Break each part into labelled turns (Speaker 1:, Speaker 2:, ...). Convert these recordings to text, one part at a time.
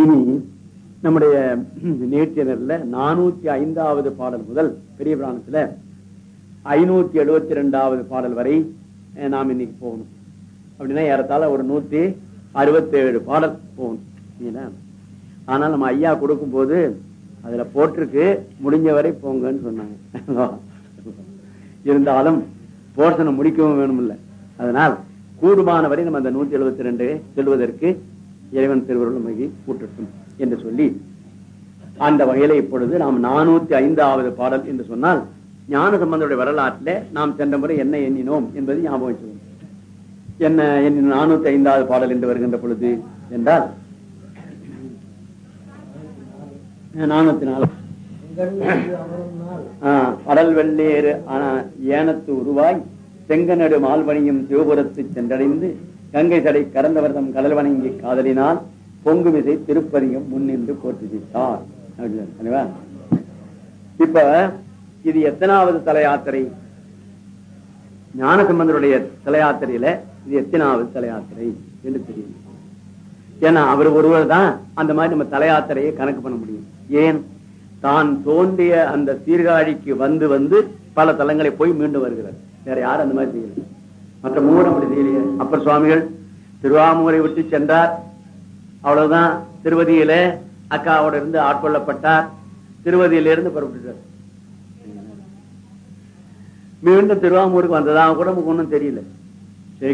Speaker 1: இனி நம்முடைய நேர்த்தியனர்ல நானூத்தி ஐந்தாவது பாடல் முதல் பெரிய பிராணத்துல ஐநூத்தி எழுபத்தி ரெண்டாவது பாடல் வரை நாம் இன்னைக்கு போகணும். அப்படின்னா ஏறத்தாழ ஒரு நூத்தி அறுபத்தேழு பாடல் போகணும். ஆனால் நம்ம ஐயா கொடுக்கும் போது அதுல போட்டிருக்கு முடிஞ்ச வரை போங்கன்னு சொன்னாங்க. இருந்தாலும் போர்ஷனை முடிக்கவும் வேணும்ல அதனால் கூடுமான வரை நம்ம அந்த நூத்தி எழுபத்தி ரெண்டு செல்வதற்கு இறைவன் திருவருள் மகி கூட்டட்டும் என்று சொல்லி அந்த வகையில இப்பொழுது நாம் நானூத்தி ஐந்தாவது பாடல் என்று சொன்னால் ஞான சம்பந்தருடைய வரலாற்றிலே நாம் சென்ற முறை என்ன எண்ணினோம் என்பது ஞாபகம் வச்சுக்கணும் என்ன எண்ணி நானூத்தி ஐந்தாவது பாடல் என்று வருகின்ற பொழுது என்றால் நானூத்தி நாலு. ஆஹ், அடல் வெள்ளேறு ஏனத்து உருவாய் செங்கநடு மால்வணியும் சிவபுரத்து சென்றடைந்து கங்கை சடை கறந்தவர்தம் கடல் வணங்கி காதலினால் பொங்கு விசை திருப்பதிகம் முன்னின்று போற்றுவித்தார் இப்ப இது எத்தனாவது தல யாத்திரை ஞானசம்பந்தருடைய தல யாத்திரையில இது எத்தனாவது தல யாத்திரை என்று தெரியும். ஏன்னா அவர் ஒருவர் தான் அந்த மாதிரி நம்ம தல யாத்திரையை கணக்கு பண்ண முடியும். ஏன்? தான் தோன்றிய அந்த சீர்காழிக்கு வந்து வந்து பல தலங்களை போய் மீண்டு வருகிறார். வேற யாரும் அந்த மாதிரி செய்யல. மற்ற மூவர் அப்படி செய்யலையே. அப்பர் சுவாமிகள் திருவாமூரை விட்டு சென்றார். அவ்வளவுதான். திருவதியில அக்காவோட இருந்து ஆட்கொள்ளப்பட்டார். திருவதியிலிருந்து புறப்பட்டார் மீண்டும் திருவாமூருக்கு வந்ததா கூட நமக்கு ஒன்றும் தெரியல.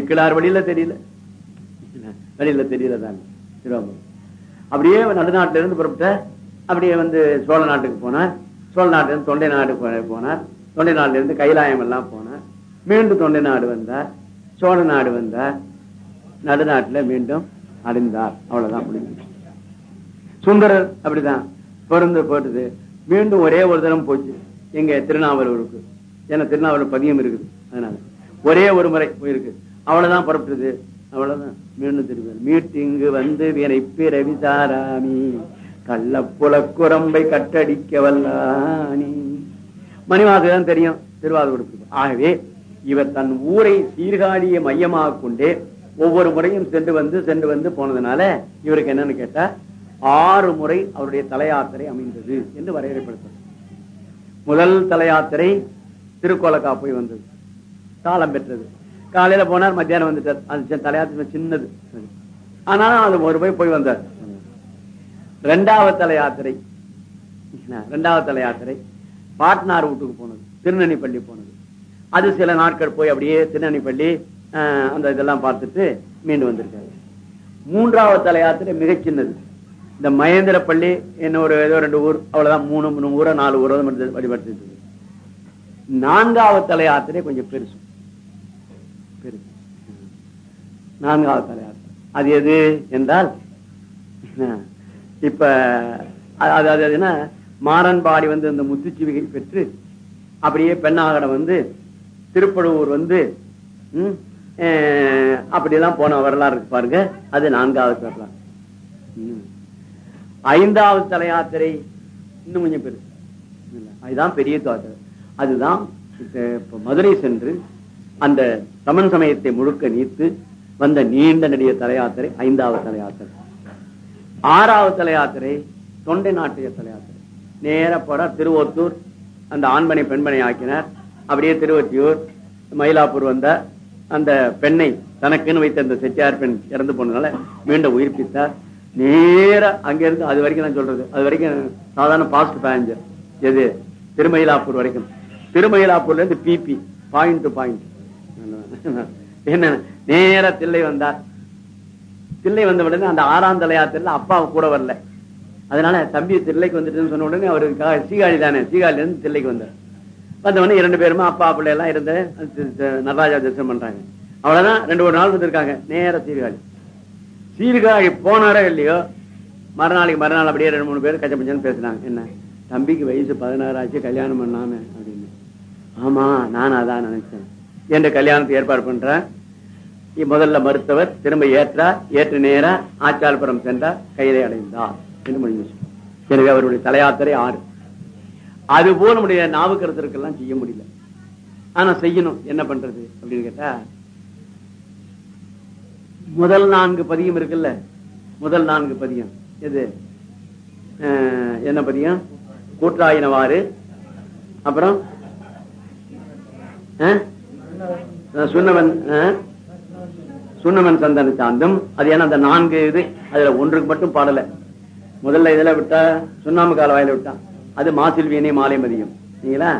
Speaker 1: கிளார் வழியில தெரியல. வழியில தெரியல தான் திருவாமூர். அப்படியே நடுநாட்டுல இருந்து புறப்பட்ட அப்படியே வந்து சோழ நாட்டுக்கு போனார். சோழ நாட்டிலிருந்து தொண்டை நாடு போனார். தொண்டை நாட்டிலிருந்து இருந்து கைலாயம் எல்லாம் போனார். மீண்டும் தொண்டை நாடு வந்தார். சோழ நாடு வந்தார். நடுநாட்டில் மீண்டும் அடைந்தார் அவ்வளவுதான் முடிஞ்சு சுந்தரர் அப்படிதான். பிறந்து போட்டது. மீண்டும் ஒரே ஒரு தினம் போச்சு. எங்க திருநாவலூருக்கு. ஏன்னா திருநாவலூர் பதியம் இருக்குது. அதனால ஒரே ஒரு முறை போயிருக்கு. அவ்வளவுதான் புறப்பட்டது. அவ்வளவுதான். மீண்டும் திரும்ப மீட்டிங்கு வந்து வினை பிறவி கள்ளக்குல குரம்பை கட்டடிக்க வல்லானி மணிவாசகம் தெரியும். திருவாரூருக்கு. ஆகவே இவர் தன் ஊரை சீர்காழியை மையமாக கொண்டே ஒவ்வொரு முறையும் சென்று வந்து சென்று வந்து போனதுனால இவருக்கு என்னன்னு கேட்டா ஆறு முறை அவருடைய தலையாத்திரை அமைந்தது என்று வரையறைப்படுத்தார் முதல் தலையாத்திரை திருக்கோலக்கா போய் வந்தது. காலம் பெற்றது. காலையில போனார் மத்தியானம் வந்துட்டார். அது சி- சின்னது. ஆனாலும் அது ஒரு போய் போய் வந்தார். ரெண்டாவது தலையாத்திரை. ரெண்டாவது தலையாத்திரை. பாட்னார் வீட்டுக்கு போனது. திருநெல்லிப்பள்ளி போனது. அது சில நாட்கள் போய் அப்படியே திருநெல்வேலி அந்த இதெல்லாம் பார்த்துட்டு மீண்டு வந்திருக்காரு. மூன்றாவது தல மிக சின்னது. இந்த மகேந்திரப்பள்ளி என்ன ஒரு ஏதோ ரெண்டு ஊர் அவ்வளவுதான் மூணு மூணு ஊரோ நாலு ஊரோ வழிபடுத்து நான்காவது தலையாத்திரை கொஞ்சம் பெருசு. பெருசு. நான்காவது தலையாத்திரை. அது எது என்றால் ஆஹ், இப்ப அது அது- அது என்ன? மாறன்பாடி வந்து அந்த முத்துச்சிவிகை பெற்று அப்படியே பெண்ணாகடம் வந்து திருப்பழுவூர் வந்து அப்படிலாம் போன வரலாறு இருக்கு பாருங்க. அது நான்காவது வரலாறு. ஐந்தாவது தலையாத்திரை இன்னும் கொஞ்சம் பெருசு அதுதான் பெரிய யாத்திரை அதுதான் மதுரை சென்று அந்த சமன் சமயத்தை முழுக்க நீத்து வந்த நீண்ட நெடிய தலையாத்திரை ஐந்தாவது தலையாத்திரை. ஆறாவது தலையாத்திரை தொண்டை நாட்டிய தலையாத்திரை. நேரப்பட திருவொத்தூர் அந்த ஆண்மனை பெண்மனை ஆக்கினார். அப்படியே திருவத்தியூர் மயிலாப்பூர் வந்த அந்த பெண்ணை தனக்குன்னு வைத்த அந்த செட்டியார் பெண் இறந்து போனதுனால மீண்டும் உயிர்ப்பித்தார் நேர அங்க இருந்து அது வரைக்கும் நான் சொல்றது அது வரைக்கும் சாதாரண பாஸ்ட் பேசஞ்சர் எது? திருமயிலாப்பூர் வரைக்கும். திருமயிலாப்பூர்ல இருந்து பிபி பாயிண்ட் டு பாயிண்ட் என்ன? நேர தில்லை வந்தார். தில்லை வந்த உடனே அந்த ஆறாம் தெரியல அப்பா கூட வரல. அதனால தம்பி தில்லைக்கு வந்துட்டுன்னு சொன்ன உடனே அவருக்கு சீகாழி தானே சீகாழில இருந்து தில்லைக்கு வந்தார். வந்த இரண்டு பேருமா அப்பா பிள்ளை எல்லாம் இருந்து நடராஜா தரிசனம் பண்றாங்க. அவ்வளவுதான் ரெண்டு ஒரு நாள் வந்திருக்காங்க நேர சீர்காழி. சீர்காழி போனாரோ இல்லையோ மறுநாளைக்கு மறுநாள் அப்படியே ரெண்டு மூணு பேர் கச்ச பச்சன்னு என்ன? தம்பிக்கு வயசு பதினாறு ஆச்சு கல்யாணம் பண்ணாம அப்படின்னு. ஆமா நான் அதான் நினைச்சேன். என்ற கல்யாணத்தை ஏற்பாடு பண்றேன் முதல்ல மருத்துவர் திரும்ப ஏற்றார். ஏற்று நேரா ஆச்சாரபுரம் சென்றார். கைதை அடைந்தார். என்று முடிஞ்சு எனவே அவருடைய தலையாத்திரை ஆறு. அது போல நம்முடைய நாவுக்கருத்தருக்கெல்லாம் செய்ய முடியல. ஆனா செய்யணும் என்ன பண்றது அப்படின்னு கேட்டா முதல் நான்கு பதியம் இருக்குல்ல? முதல் நான்கு பதியம் எது? அஹ், என்ன பதியம் கூட்டாயினவாறு அப்புறம்? சுண்ணவன் சுண்ணவன் சந்தன சாந்தம். அது ஏன்னா அந்த நான்கு இது அதுல ஒன்றுக்கு மட்டும் பாடல. முதல்ல இதுல விட்டா சுண்ணாம்பு கால வாயில விட்டான். அது மாசில் வீணை மாலை மதியம் சரிங்களா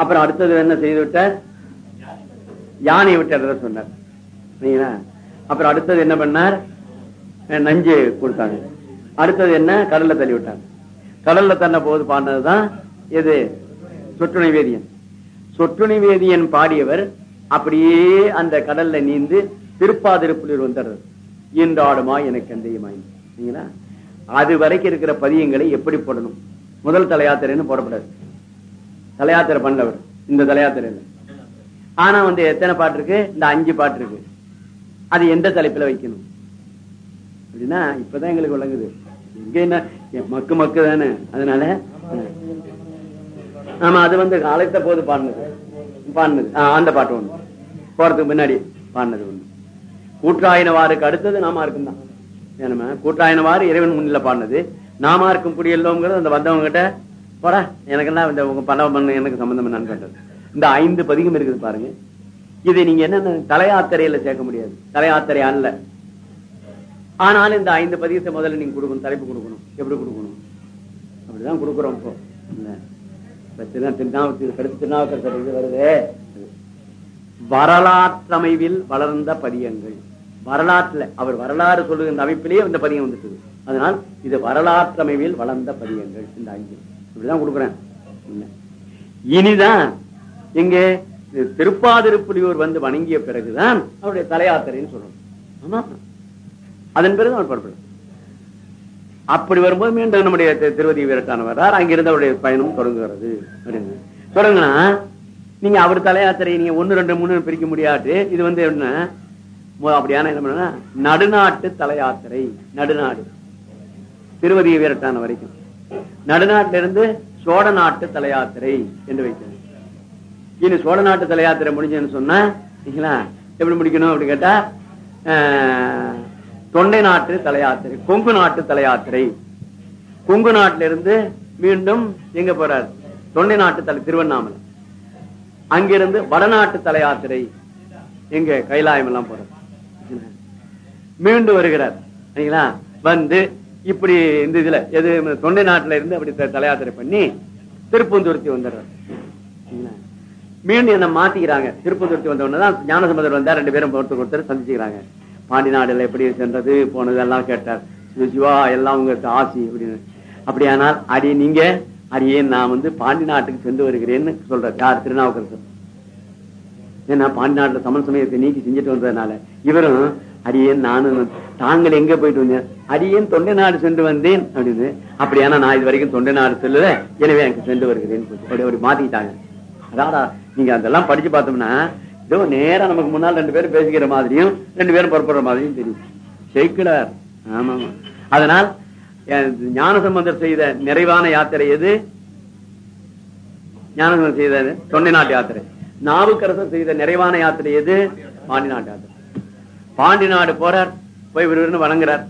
Speaker 1: அப்புறம் அடுத்தது என்ன செய்து விட்டார் யானையை விட்டு சொன்னார். சரிங்களா அப்புறம் அடுத்தது என்ன பண்ணார்? நஞ்சு கொடுத்தாங்க. அடுத்தது என்ன? கடல்ல தள்ளி விட்டாங்க. கடல்ல தன்ன போது பாடினதுதான் எது? சொட்டுணை வேதியன். சொட்டுணை வேதியன் பாடியவர் அப்படியே அந்த கடல்ல நீந்து திருப்பாதிருப்புலிர் வந்துடுறது இன்றாடுமா எனக்கு அந்தையுமாய். அது வரைக்கும் இருக்கிற பதியங்களை எப்படி போடணும்? முதல் தலையாத்திரைன்னு போடப்படாது. தலையாத்திரை பண்ணவர். இந்த தலையாத்திரையில. ஆனா வந்து எத்தனை பாட்டு இருக்கு? இந்த அஞ்சு பாட்டு இருக்கு. அது எந்த தலைப்புல வைக்கணும்? அப்படின்னா இப்பதான் எங்களுக்கு விளங்குது. இங்க என்ன? மக்கு மக்கு தானே. அதனால ஆமா அது வந்து அழைத்த போது பாடினது. பாடினது. அந்த பாட்டு ஒண்ணு. போறதுக்கு முன்னாடி பாடினது ஒண்ணு. கூற்றாயினவாருக்கு அடுத்தது நாம இருக்கும் தான் கூற்றாயினவாறு இறைவன் முன்னில பாடினது. நாமா இருக்கும் குடியெல்லோங்கிறது அந்த வந்தவங்க கிட்ட போடா எனக்கு என்ன இந்த உங்க பணம் பண்ண எனக்கு சம்பந்தம் என்னன்னு கேட்டது. இந்த ஐந்து பதிகம் இருக்குது பாருங்க. இதை நீங்க என்னென்ன தலையாத்திரையில சேர்க்க முடியாது. தலையாத்திரை அல்ல. ஆனாலும் இந்த ஐந்து பதிகத்தை முதல்ல நீங்க கொடுக்கணும் தலைப்பு கொடுக்கணும். எப்படி கொடுக்கணும்? அப்படிதான் கொடுக்குறோம் இப்போ. இல்ல. இப்ப இது வருதே. வரலாற்றமைவில் வளர்ந்த பதியங்கள் வரலாற்றுல அவர் வரலாறு சொல்லுகின்ற அமைப்பிலேயே இந்த பதியம் வந்துட்டு அதனால் இது வரலாற்றமைவில் வளர்ந்த பதியங்கள் இந்த அஞ்சு இப்படிதான் கொடுக்குறேன். இனிதான் எங்கே திருப்பாதிருப்புலியூர் வந்து வணங்கிய பிறகுதான் அவருடைய தலையாத்திரைன்னு சொல்லணும். ஆமா. அதன் பிறகு அவர் புறப்படும் அப்படி வரும்போது மீண்டும் நம்முடைய திருவதி வீரட்டான வர்றார் அங்கிருந்து அவருடைய பயணம் தொடங்குகிறது. அப்படின்னு. தொடங்குனா நீங்க அவர் தலையாத்திரையை நீங்க ஒன்னு ரெண்டு மூணு பிரிக்க முடியாது. இது வந்து என்ன? அப்படியான என்ன பண்ணா நடுநாட்டு தலையாத்திரை நடுநாடு. திருவதி வீரட்டான வரைக்கும். நடுநாட்டிலிருந்து சோழ நாட்டு தலையாத்திரை என்று வைக்கணும் இனி சோழ நாட்டு தலையாத்திரை முடிஞ்சதுன்னு சொன்னா சரிங்களா? எப்படி முடிக்கணும் அப்படி கேட்டா ஆஹ், தொண்டை நாட்டு தலையாத்திரை கொங்கு நாட்டு தலையாத்திரை. கொங்கு நாட்டிலிருந்து மீண்டும் எங்க போறார்? தொண்டை நாட்டு தலை திருவண்ணாமலை. அங்கிருந்து வடநாட்டு தலையாத்திரை எங்க கைலாயம் எல்லாம் போறார். மீண்டும் வருகிறார் சரிங்களா வந்து இப்படி இந்த இதுல எது தொண்டை நாட்டுல இருந்து அப்படி தலையாத்திரை பண்ணி திருப்பந்துருத்தி வந்துடுறாரு. மீண்டும் என்ன மாத்திக்கிறாங்க. திருப்பந்துருத்தி வந்த உடனே தான் ஞானசம்பந்தர் வந்தா ரெண்டு பேரும் ஒருத்தர் ஒருத்தர் சந்திச்சுக்கிறாங்க. பாண்டி நாடுல எப்படி சென்றது போனது எல்லாம் கேட்டார் சிவா எல்லாம் உங்களுக்கு ஆசி அப்படின்னு. அப்படியானால் அடி நீங்க அடியே நான் வந்து பாண்டி நாட்டுக்கு சென்று வருகிறேன்னு சொல்றார். யார்? திருநாவுக்கரசர். ஏன்னா பாண்டி நாட்டுல சமன் சமயத்தை நீக்கி செஞ்சுட்டு வந்ததுனால இவரும் அடியேன் நானும் தாங்கள் எங்க போயிட்டு வந்தேன் அடியேன் தொண்டை நாடு சென்று வந்தேன் அப்படின்னு. அப்படியானா நான் இது வரைக்கும் தொண்டை நாடு செல்லல. எனவே எனக்கு சென்று வருகிறேன் அப்படி அப்படி மாத்திக்கிட்டாங்க. அதாடா நீங்க அதெல்லாம் படிச்சு பார்த்தோம்னா இதோ நேரா நமக்கு முன்னால் ரெண்டு பேரும் பேசிக்கிற மாதிரியும் ரெண்டு பேரும் புறப்படுற மாதிரியும் தெரியும். ஜெயிக்கிறார் ஆமா அதனால் ஞான சம்பந்தர் செய்த நிறைவான யாத்திரை எது? ஞானசம்பந்தர் செய்த தொண்டை நாட்டு யாத்திரை. நாவுக்கரசர் செய்த நிறைவான யாத்திரை எது? பாண்டி நாட்டு யாத்திரை. பாண்டி நாடு போறார் போய் விறுவிறுன்னு வணங்குறார்.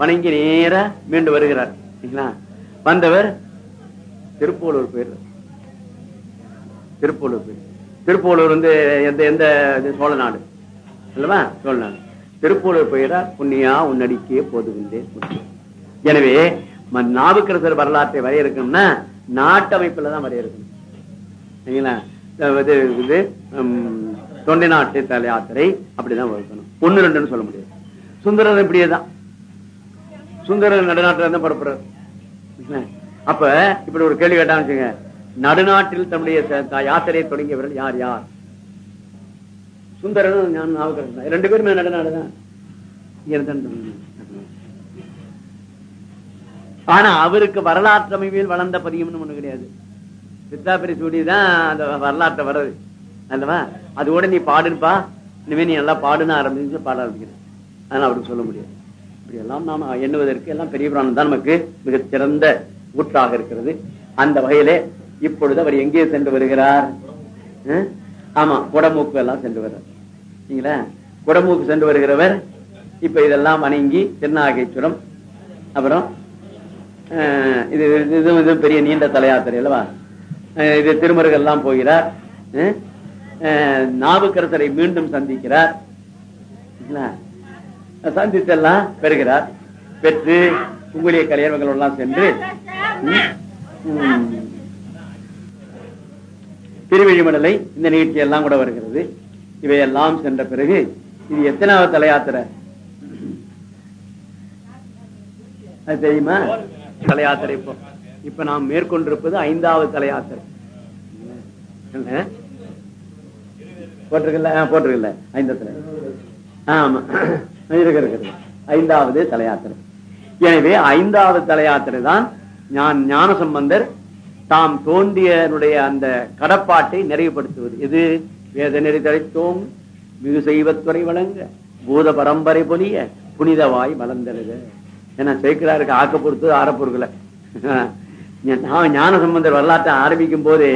Speaker 1: வணங்கி நேர மீண்டு வருகிறார். வந்தவர் திருப்பூலூர் போயிடுறார். திருப்பூலூர் போயிரு திருப்பூலூர் வந்து எந்த எந்த இது? சோழ நாடு. இல்லவா சோழ நாடு. திருப்பூலூர் போயிடா புண்ணியா உன்னடிக்கே போதுகின்றேன் எனவே நாவுக்கரசர் வரலாற்றை வரையறுக்கணும்னா நாட்டமைப்புல தான் வரையறுக்கணும். சரிங்களா இது இது தொண்டை நாட்டு தலை யாத்திரை அப்படிதான் வகுக்கணும். ஒண்ணு ரெண்டுன்னு சொல்ல முடியாது. சுந்தரர் இப்படியே தான் சுந்தரர் நடுநாட்டில இருந்து பரப்புறாரு அப்ப இப்படி ஒரு கேள்வி கேட்டான்னு வச்சுங்க. நடுநாட்டில் தன்னுடைய யாத்திரையை தொடங்கியவர்கள் யார் யார்? சுந்தரன் ஞான நாவுக்கரசன். தான். ரெண்டு பேருமே நடுநாடுதான். ஆனா அவருக்கு வரலாற்று அமைப்பில் வளர்ந்த பதியம்னு ஒண்ணு கிடையாது. சித்தாபிரி சூடி தான் அந்த வரலாற்றை வர்றது. அல்லவா? அதோட நீ பாடுப்பா. இனிமே நீ நல்லா பாடுன்னு ஆரம்பிச்சு பாட ஆரம்பிக்கிறேன். அதனால அவருக்கு சொல்ல முடியாது. இப்படி எல்லாம் நாம் எண்ணுவதற்கு எல்லாம் பெரிய புராணம் தான் நமக்கு மிகச் சிறந்த ஊற்றாக இருக்கிறது. அந்த வகையிலே இப்பொழுது அவர் எங்கே சென்று வருகிறார்? ஆமா குடமூக்கு எல்லாம் சென்று வருகிறார் சரிங்களா குடமூக்கு சென்று வருகிறவர் இப்ப இதெல்லாம் வணங்கி திருநாகேஸ்வரம் அப்புறம் இது இது பெரிய நீண்ட தலையாத்திரை அல்லவா? இது திருமருகெல்லாம் போகிறார். நாவுக்கரசரை மீண்டும் சந்திக்கிறார். சந்தித்தெல்லாம் பெறுகிறார். பெற்று உங்களுடைய கல்யாணங்கள் எல்லாம் சென்று திருவிழிமடலை இந்த நிகழ்ச்சி எல்லாம் கூட வருகிறது. இவையெல்லாம் சென்ற பிறகு இது எத்தனாவது தலையாத்திரை அது தெரியுமா? தலையாத்திரை இப்போ. இப்ப நாம் மேற்கொண்டிருப்பது ஐந்தாவது தலையாத்திரை போட்டிருக்குல்ல? போட்டிருக்குல்ல. ஐந்தத்துல ஆமா. இருக்கு இருக்கு ஐந்தாவது தலையாத்திரை. எனவே ஐந்தாவது தலையாத்திரை தான் ஞான் ஞான சம்பந்தர் தாம் தோன்றியனுடைய அந்த கடப்பாட்டை நிறைவுபடுத்துவது. இது வேத நெறி தழைத்தோம் மிகு செய்வத்துறை வழங்க பூத பரம்பரை பொலிய புனிதவாய் மலர்ந்தருக ஏன்னா சேர்க்கிறாருக்கு ஆக்க பொறுத்து ஆற பொறுக்கல நான் ஞான சம்பந்தர் வரலாற்றை ஆரம்பிக்கும் போதே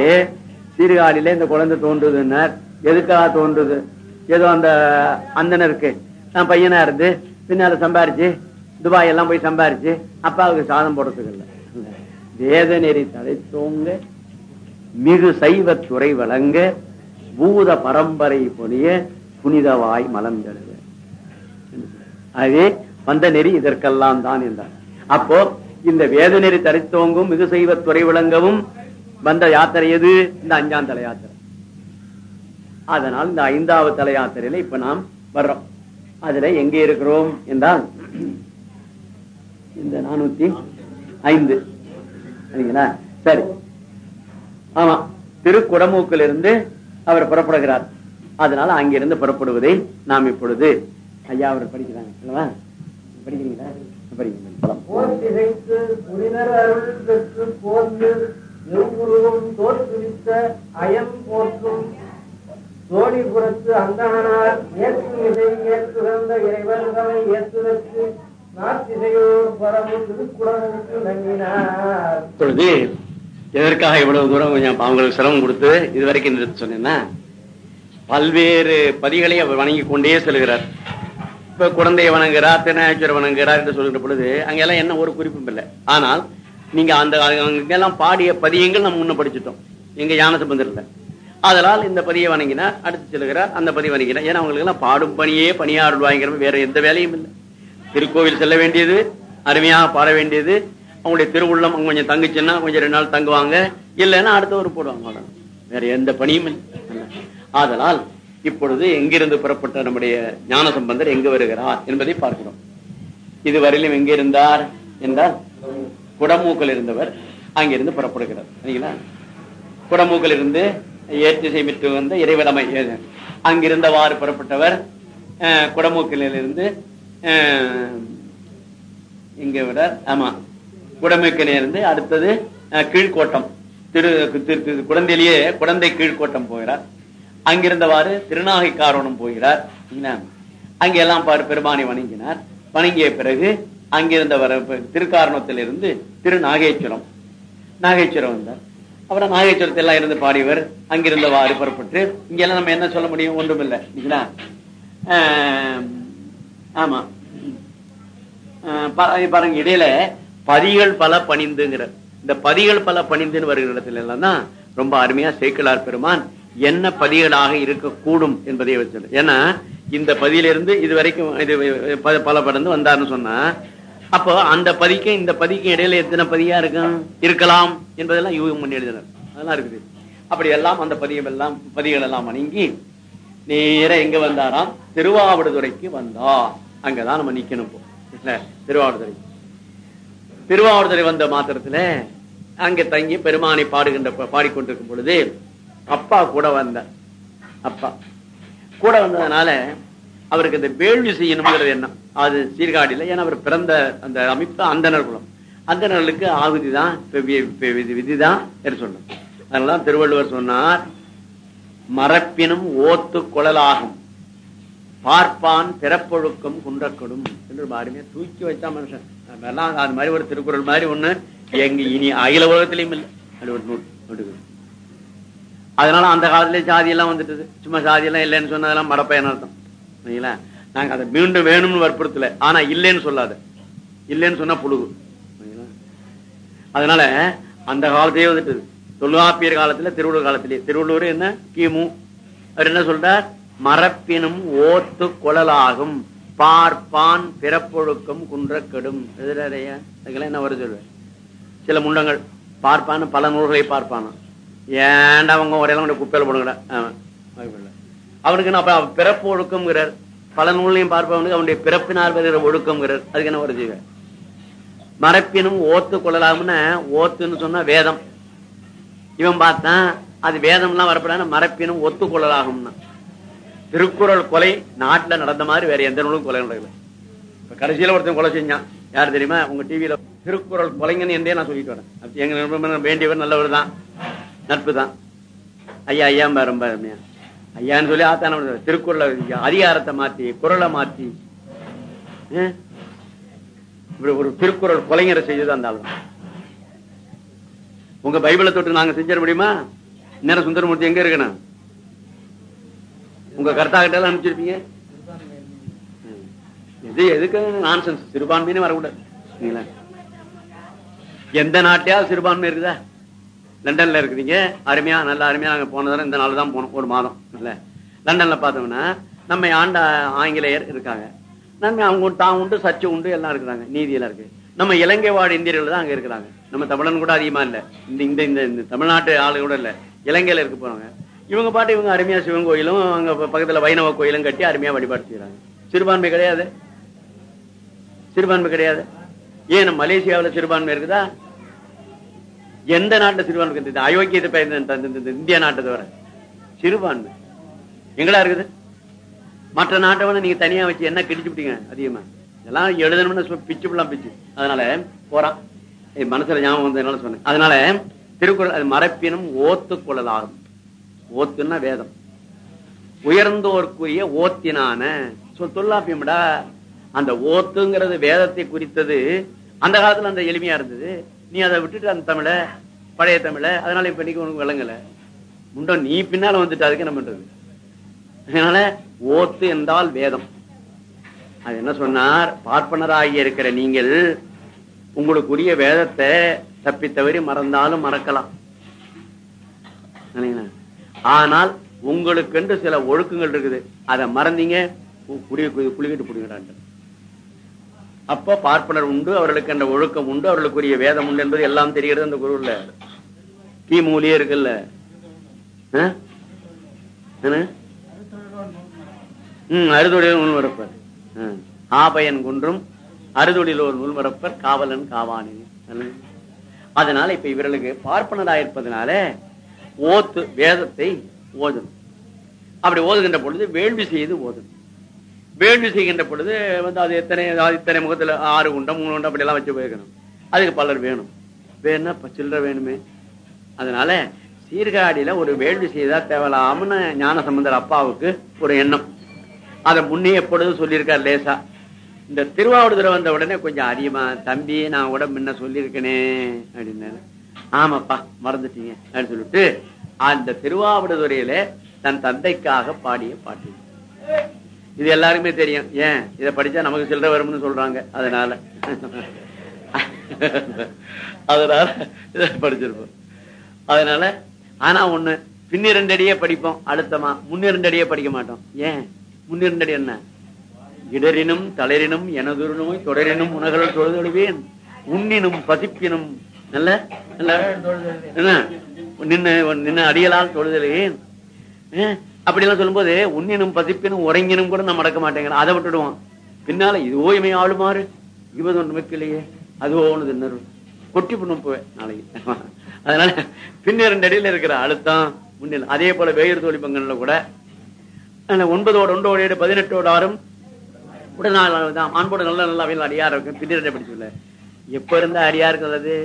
Speaker 1: சீர்காழியில இந்த குழந்தை தோன்றுதுன்னார். எதுக்காக தோன்றுது? ஏதோ அந்த அந்தனருக்கு நான் பையனா இருந்து பின்னால சம்பாரிச்சு துபாய் எல்லாம் போய் சம்பாரிச்சு அப்பாவுக்கு சாதம் போடுறதுக்கு இல்லை. வேத நெறி தலைத்தோங்க மிகு சைவ துறை வழங்க பூத பரம்பரை பொழிய புனிதவாய் மலர்ந்தெழுக ஆகவே வந்த நெறி இதற்கெல்லாம் தான் என்றார். அப்போ இந்த வேத நெறி தரித்தோங்கும் மிகு செய்வ துறை விளங்கவும் வந்த யாத்திரை எது? இந்த அஞ்சாந்தலை யாத்திரை. அதனால் இந்த ஐந்தாவது தலை யாத்திரையில இப்ப நாம் வர்றோம். அதுல எங்க இருக்கிறோம் என்றால் இந்த நானூத்தி ஐந்து. சரிங்களா? சரி. ஆமா திருக்குடமூக்கிலிருந்து அவர் புறப்படுகிறார். அதனால அங்கிருந்து புறப்படுவதை நாம் இப்பொழுது ஐயா அவர் படிக்கிறாங்க அல்லவா? படிக்கிறீங்களா? படிக்கிறீங்க.
Speaker 2: சோழிபுரத்து அந்தகனார் ஏற்று ஏற்றுகந்த இறைவன்களை ஏற்றுதற்கு
Speaker 1: இப்பொழுது எதற்காக இவ்வளவு தூரம் கொஞ்சம் அவங்களுக்கு சிரமம் கொடுத்து இதுவரைக்கும் நிறுத்த சொன்னேன்னா பல்வேறு பதிகளை அவர் வணங்கி கொண்டே செல்கிறார். இப்ப குழந்தையை வணங்குறார் திருநாயச்சரை வணங்குறார் என்று சொல்கிற பொழுது அங்கெல்லாம் என்ன ஒரு குறிப்பும் இல்லை. ஆனால் நீங்க அந்த அங்கெல்லாம் பாடிய பதியங்கள் நம்ம முன்ன படிச்சுட்டோம். எங்க ஞான சம்பந்தர்ல அதனால் இந்த பதியை வணங்கினார். அடுத்து செல்கிறார் அந்த பதியை வணங்கினார். ஏன்னா அவங்களுக்கு எல்லாம் பாடும் பணியே பணியாடுவாங்கிற வேற எந்த வேலையும் இல்லை. திருக்கோவில் செல்ல வேண்டியது அருமையாக பாட வேண்டியது. அவங்களுடைய திருவுள்ளம் அவங்க கொஞ்சம் தங்குச்சுன்னா கொஞ்சம் ரெண்டு நாள் தங்குவாங்க. இல்லைன்னா அடுத்த ஒரு போடுவாங்க வேற எந்த பணியும் இல்லை. ஆதலால் இப்பொழுது எங்கிருந்து புறப்பட்ட நம்முடைய ஞான சம்பந்தர் எங்கு வருகிறார் என்பதை பார்க்கிறோம். இதுவரையிலும் எங்கிருந்தார் என்றால் குடமூக்கல் இருந்தவர் அங்கிருந்து புறப்படுகிறார். சரிங்களா? குடமூக்கல் இருந்து ஏற்று செய்மிட்டு வந்த இறைவனமை. அங்கிருந்தவாறு புறப்பட்டவர் குடமூக்கிலிருந்து அஹ், இங்க விட ஆமா குடமூக்கிலிருந்து அடுத்தது கீழ்கோட்டம். திரு திரு- திரு குடந்தையிலேயே குடந்தை கீழ்கோட்டம் போகிறார். அங்கிருந்தவாறு திருநாகை காரணம் போகிறார். என்ன? அங்க எல்லாம் பாரு பெருமானை வணங்கினார். வணங்கிய பிறகு அங்கிருந்த வர திருக்காரணத்திலிருந்து திரு நாகேஸ்வரம் நாகேஸ்வரம் வந்தார். அப்புறம் நாகேஸ்வரத்தை எல்லாம் இருந்து பாடியவர். அங்கிருந்தவாறு புறப்பட்டு இங்கெல்லாம் நம்ம என்ன சொல்ல முடியும்? ஒன்றும் இல்லை இல்லைங்களா ஆஹ், ஆமா. ஆஹ் பாருங்க இடையில பதிகள் பல பணிந்துங்கிற இந்த பதிகள் பல பணிந்துன்னு வருகிற இடத்துல எல்லாம் தான் ரொம்ப அருமையா சேக்கிழார் பெருமான் என்ன பதிகளாக இருக்கக்கூடும் என்பதை வச்சு ஏன்னா இந்த பதியிலிருந்து இது வரைக்கும் இது பல படந்து வந்தார்னு சொன்னா அப்போ அந்த பதிக்கும் இந்த பதிக்கும் இடையில எத்தனை பதியா இருக்கும் இருக்கலாம் என்பதெல்லாம் யூகம் பண்ணி எழுதினர். அதெல்லாம் இருக்குது. அப்படி எல்லாம் அந்த பதியம் எல்லாம் பதிகள் எல்லாம் வணங்கி நேர எங்க வந்தாராம்? திருவாவடுதுறைக்கு வந்தா அங்கதான் நம்ம நிக்கணும் போ இல்ல திருவாவடுதுறை. திருவாவடுதுறை வந்த மாத்திரத்துல அங்க தங்கி பெருமானை பாடுகின்ற பாடிக்கொண்டிருக்கும் பொழுது அப்பா கூட வந்த அப்பா. கூட வந்ததுனால அவருக்கு இந்த வேள்வி செய்யணுங்கிறது எண்ணம். அது சீர்காழியில ஏன்னா அவர் பிறந்த அந்த அமைப்பு அந்தனர் குலம் அந்தனர்களுக்கு ஆகுதி தான் விதிதான் என்று சொன்னோம் அதனால திருவள்ளுவர் சொன்னார் மரப்பினும் ஓத்து குழலாகும் பார்ப்பான் பிறப்பொழுக்கம் குன்றக்கடும் என்று மாறுமே தூக்கி வைத்தா மனுஷன். அதெல்லாம் அது மாதிரி ஒரு திருக்குறள் மாதிரி ஒண்ணு எங்க இனி அகில உலகத்திலையும் இல்லை. அது ஒரு நூல் அதனால அந்த காலத்துல சாதி எல்லாம் வந்துட்டது. சும்மா சாதி எல்லாம் இல்லைன்னு சொன்னதெல்லாம் மடப்பயன் அர்த்தம். சரிங்களா நாங்க அதை மீண்டும் வேணும்னு வற்புறுத்தல. ஆனா இல்லைன்னு சொல்லாத. இல்லைன்னு சொன்னா புழுகு. சரிங்களா? அதனால அந்த காலத்தையே வந்துட்டு தொல்காப்பியர் காலத்துல திருவள்ளுவர் காலத்திலே. திருவள்ளுவர் என்ன? கிமு. அவர் என்ன சொல்றார்? மரப்பினும் ஓத்து குழலாகும். பார்ப்பான் பிறப்பொழுக்கம் குன்றக்கெடும். எதிரையா அதுக்கெல்லாம் என்ன வர சொல்லுவேன் சில முண்டங்கள். பார்ப்பான்னு பல நூல்களை பார்ப்பானா ஏன்டா அவங்க ஒரே குப்பையில போடுங்கடா? ஆமா, அவனுக்கு என்ன பிறப்பு ஒழுக்கம்ங்கிறார். பல நூலையும் பார்ப்பவனுக்கு அவனுடைய பிறப்பினால் வருகிற ஒழுக்கம்ங்கிறார். அதுக்கு என்ன வருது மரப்பினும் ஓத்து கொள்ளலாம்னு ஓத்துன்னு சொன்னா வேதம். இவன் பார்த்தான் அது வேதம்லாம் வரப்படாது மரப்பினும் ஒத்து கொள்ளலாகும்னா. திருக்குறள் கொலை நாட்டுல நடந்த மாதிரி வேற எந்த நூலும் கொலை நடக்கல. இப்ப கடைசியில ஒருத்தன் கொலை செஞ்சான். யார் தெரியுமா? உங்க டிவியில திருக்குறள் கொலைங்கன்னு என்றே நான் சொல்லிட்டு வரேன். எங்க வேண்டியவர் நல்லவர் தான். நட்பு தான். ஐயா ஐயா ரொம்ப அருமையா ஐயான்னு சொல்லி ஆத்தான திருக்குறளை அதிகாரத்தை மாத்தி குரலை மாத்தி இப்படி ஒரு திருக்குறள் கொலைஞரை செய்தது அந்த ஆளு உங்க பைபிளை தொட்டு நாங்க செஞ்சிட முடியுமா? நேரம் சுந்தரமூர்த்தி எங்க இருக்கணும்? உங்க கர்த்தா கிட்ட எல்லாம் அனுப்பிச்சிருப்பீங்க? இது எதுக்கு? நான்சன்ஸ் சிறுபான்மையினே வரக்கூடாது. எந்த நாட்டையாவது சிறுபான்மை இருக்குதா? லண்டன்ல இருக்கிறீங்க. அருமையா நல்ல அருமையா நாங்க போனதால இந்த நாள் தான் போனோம் ஒரு மாதம் இல்ல? லண்டன்ல பார்த்தோம்னா நம்ம ஆண்ட ஆங்கிலேயர் இருக்காங்க. நம்ம அவங்க தான் உண்டு சச்சு உண்டு எல்லாம் இருக்கிறாங்க நீதி எல்லாம் இருக்கு. நம்ம இலங்கை வாழ் இந்தியர்கள் தான் அங்க இருக்கிறாங்க. நம்ம தமிழன் கூட அதிகமா இல்ல. இந்த இந்த இந்த இந்த தமிழ்நாட்டு ஆளு கூட இல்ல. இலங்கையில இருக்க போறாங்க இவங்க பாட்டு இவங்க அருமையா சிவன் கோயிலும் அங்க பக்கத்துல வைணவ கோயிலும் கட்டி அருமையா வழிபாடு செய்யறாங்க சிறுபான்மை கிடையாது. சிறுபான்மை கிடையாது. ஏன் நம்ம மலேசியாவுல சிறுபான்மை இருக்குதா? எந்த நாட்டுல சிறுபான்மை இருக்குது அயோக்கியத்தை பயந்து இந்திய நாட்டை தவிர சிறுபான்மை. எங்கடா இருக்குது? மற்ற நாட்டை வந்து நீங்க தனியா வச்சு என்ன கிடிச்சு விட்டீங்க? அதிகமா. இதெல்லாம் எழுதணும்னு பிச்சு பிள்ளை பிச்சு. அதனால போறான் என் மனசுல ஞாபகம் வந்ததுனால சொன்னேன். அதனால திருக்குறள் அது மரப்பினும் ஓத்து கொள்ளலாகும் ஓத்துன்னா வேதம். உயர்ந்தோர்க்குரிய ஓத்தினான தொல்லாப்பியம்டா அந்த ஓத்துங்கிறது வேதத்தை குறித்தது. அந்த காலத்துல அந்த எளிமையா இருந்தது. நீ அதை விட்டுட்டு அந்த தமிழ பழைய தமிழ அதனால இப்ப இன்னைக்கு உனக்கு விளங்கல. முண்டோ நீ பின்னால வந்துட்டு அதுக்கு என்ன பண்றது? அதனால ஓத்து என்றால் வேதம். அது என்ன சொன்னார்? பார்ப்பனராகி இருக்கிற நீங்கள் உங்களுக்குரிய வேதத்தை தப்பி தவறி மறந்தாலும் மறக்கலாம். ஆனால் உங்களுக்கென்று சில ஒழுக்கங்கள் இருக்குது. அதை மறந்தீங்க கு- குளிக்கிட்டு புடிங்கிறாங்க அப்ப பார்ப்பனர் உண்டு அவர்களுக்கு அந்த ஒழுக்கம் உண்டு அவர்களுக்குரிய வேதம் உண்டு என்பது எல்லாம் தெரிகிறது அந்த குருல கிமூலியே இருக்குல்ல. அறுதொழில் நூல் மறப்பர் ஆபயன் குன்றும் அறுதொழிலோர் நூல் மறப்பர் காவலன் காவானி அதனால இப்ப இவர்களுக்கு பார்ப்பனராயிருப்பதனால ஓத்து வேதத்தை ஓதணும். அப்படி ஓதுகின்ற பொழுது வேள்வி செய்து ஓதணும். வேள்வி செய்கின்ற பொழுது வந்து அது எத்தனை இத்தனை முகத்துல ஆறு குண்டம் மூணு குண்டம் அப்படி எல்லாம் வச்சு போயிருக்கணும். அதுக்கு பலர் வேணும். வேணும்னா சில்லற சில்லறை வேணுமே. அதனால சீர்காழியில ஒரு வேள்வி செய்தா தேவலாம்னு ஞான சம்பந்தர் அப்பாவுக்கு ஒரு எண்ணம். அதை முன்னே எப்பொழுது சொல்லியிருக்கார் லேசா. இந்த திருவாவடுதுறை வந்த உடனே கொஞ்சம் அதிகமா தம்பி நான் கூட முன்ன சொல்லியிருக்கேனே அப்படின்னாரு. ஆமாப்பா மறந்துட்டீங்க அப்படின்னு சொல்லிட்டு அந்த திருவாவடுதுறையில தன் தந்தைக்காக பாடிய பாட்டு இது எல்லாருக்குமே தெரியும். ஏன்? இதை படிச்சா நமக்கு சில்லறை வரும்னு சொல்றாங்க. அதனால. அதனால இதை படிச்சிருப்போம். அதனால ஆனா ஒண்ணு பின்னிரண்டடியே படிப்போம். அடுத்தமா முன்னிரண்டடியே படிக்க மாட்டோம். ஏன்? முன்னிரண்டடி என்ன? இடரினும் தளரினும் எனதொரு நோய் தொடரினும் உணகள் தொழுதொழுவேன். உண்ணினும் பசிப்பினும் நல்ல நல்ல என்ன? நின்னு நின்னு அடியலால் தொழுதலுவேன் அப்படி எல்லாம் சொல்லும்போது உன்னினும் பதிப்பினும் உறங்கினும் கூட நம்ம நடக்க மாட்டேங்கிறேன் அதை விட்டுடுவான் பின்னால இதுவோ இமை ஆளுமாறு. இவது ஒன்று வைக்கலையே அதுவோ ஒன்று தின்னரு கொட்டி பண்ணும் போவேன் நாளைக்கு. அதனால பின்னிரண்டு அடியில் இருக்கிற அழுத்தம் முன்னில். அதே போல வேயர் தோழி பங்கன்ல கூட. ஒன்பதோட ஒன்றோட ஒன்றோடு ஏழு பதினெட்டோட ஆறும். உடனாள் ஆண்போடு நல்ல நல்ல அவையில் அடியார் இருக்கு பின்னிரண்டை படிச்சுள்ள எப்ப இருந்த அடியா இருக்கிறது?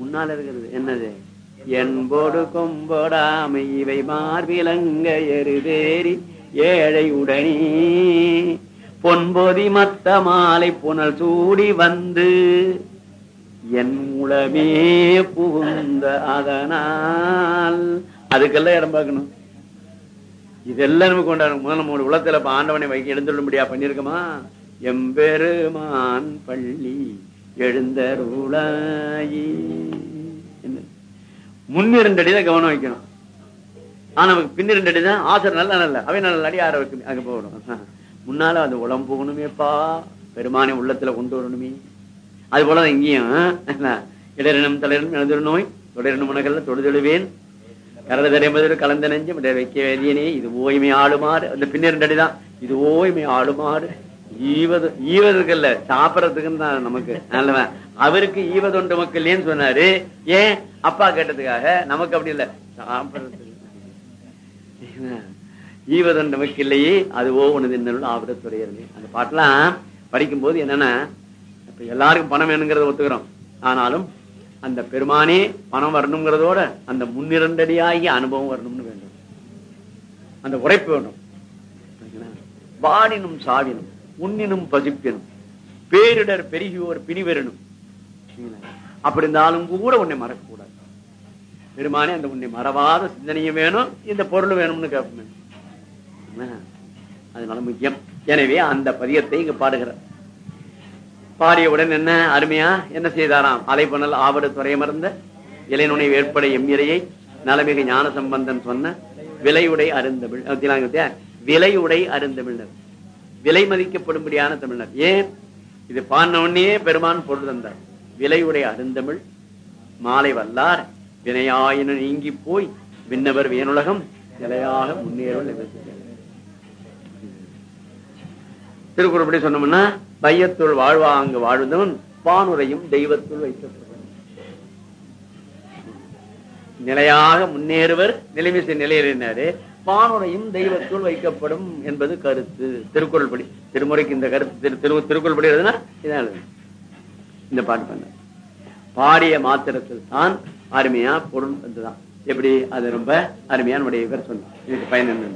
Speaker 1: முன்னால இருக்கிறது. என்னது? என்போடு கொம்பொடாமை இவை மார்பிலங்க எருதேறி ஏழை உடனே. பொன்பொதி மத்த மாலை புனல் சூடி வந்து என் மூலமே புகுந்த அதனால். அதுக்கெல்லாம் இடம் பார்க்கணும். இதெல்லாம் நம்ம கொண்டாடணும். முதல்ல மூணு உலகத்துல இப்ப ஆண்டவனை வைக்க எழுந்துள்ள முடியா பண்ணிருக்கோமா எம்பெருமான் பள்ளி எழுந்தருளாயி. முன்னிரண்டு அடி தான் கவனம் வைக்கணும். ஆனா நமக்கு பின்னிரண்டு அடி தான் நல்ல நல்ல அவை நல்ல அடி ஆற வைக்க அங்க போகணும். முன்னால அது உடம்பு போகணுமேப்பா. பெருமானை உள்ளத்துல கொண்டு வரணுமே. அது போல இங்கேயும் என்ன, இடரினம் தலையினும் எழுதிரு நோய் தொடரினும் உனகல்ல தொடுதெழுவேன். கரடு தரைமதில் கலந்த நெஞ்சு வைக்க வேதியனே இது ஓய்மை ஆளுமாறு. அந்த பின்னிரண்டு தான் இது ஓய்மை ஆளுமாறு. ஈவது ஈவதற்கல்ல சாப்பிடறதுக்குன்னு தான் நமக்கு நல்லவன். அவருக்கு ஈவதொண்டு மக்கள் இல்லையேன்னு சொன்னாரு. ஏன்? அப்பா கேட்டதுக்காக. நமக்கு அப்படி இல்ல. சாப்பிடறதுக்கு. ஈவதொண்டு நமக்கு இல்லையே அதுவோ உனது என்ன ஆவிட துறையறே அந்த பாட்டெல்லாம் படிக்கும்போது என்னன்னா இப்ப எல்லாருக்கும் பணம் வேணுங்கிறத ஒத்துக்கிறோம். ஆனாலும் அந்த பெருமானே பணம் வரணுங்கிறதோட அந்த முன்னிரண்டடியாகி அனுபவம் வரணும்னு வேண்டும். அந்த உரைப்பு வேண்டும் பாடினும் வாடினும் சாவினும். உன்னினும் பசிப்பினும் பேரிடர் பெருகியோர் பிணிவெறணும். அப்படி இருந்தாலும் கூட உன்னை மறக்கக்கூடாது. பெருமானே அந்த உன்னை மறவாத சிந்தனையும் வேணும் இந்த பொருள் வேணும்னு கேட்போம். அதனால முக்கியம். எனவே அந்த பதியத்தை இங்க பாடுகிறார். பாடியவுடன் என்ன அருமையா என்ன செய்தாராம்? அலைபணல் ஆவடு துறையமர்ந்த இளைநுனை வேட்படை எம்மிரையை நலமிகு ஞான சம்பந்தன் சொன்ன விலையுடை அருந்தமிழ் விலையுடை அருந்தமிழர். விலை மதிக்கப்படும்படியான தமிழர். ஏன்? இது பாடின உடனே பெருமான் பொருள் தந்தார். விலையுடைய அருந்தமிழ் மாலை வல்லார் வினையாயின நீங்கி போய் விண்ணவர் வேணுலகம் நிலையாக முன்னேறும் திருக்குறப்படி சொன்னோம்னா பையத்துள் வாழ்வா அங்கு வாழ்ந்தவன் பானுரையும் தெய்வத்துள் வைக்கப்படும். நிலையாக முன்னேறுவர் நிலைமிசை நிலையிலினாரு பானுரையும் தெய்வத்துள் வைக்கப்படும் என்பது கருத்து. திருக்குறள் படி திருமுறைக்கு இந்த கருத்து திருக்குறள் படி எழுதுனா இதான் இந்த பாட்டு பண்ண பாடிய மாத்திரத்தில் தான் அருமையா பொருள் வந்துதான் எப்படி? அது ரொம்ப அருமையா நம்முடைய இவர் சொன்னார். இதுக்கு பயன் என்ன?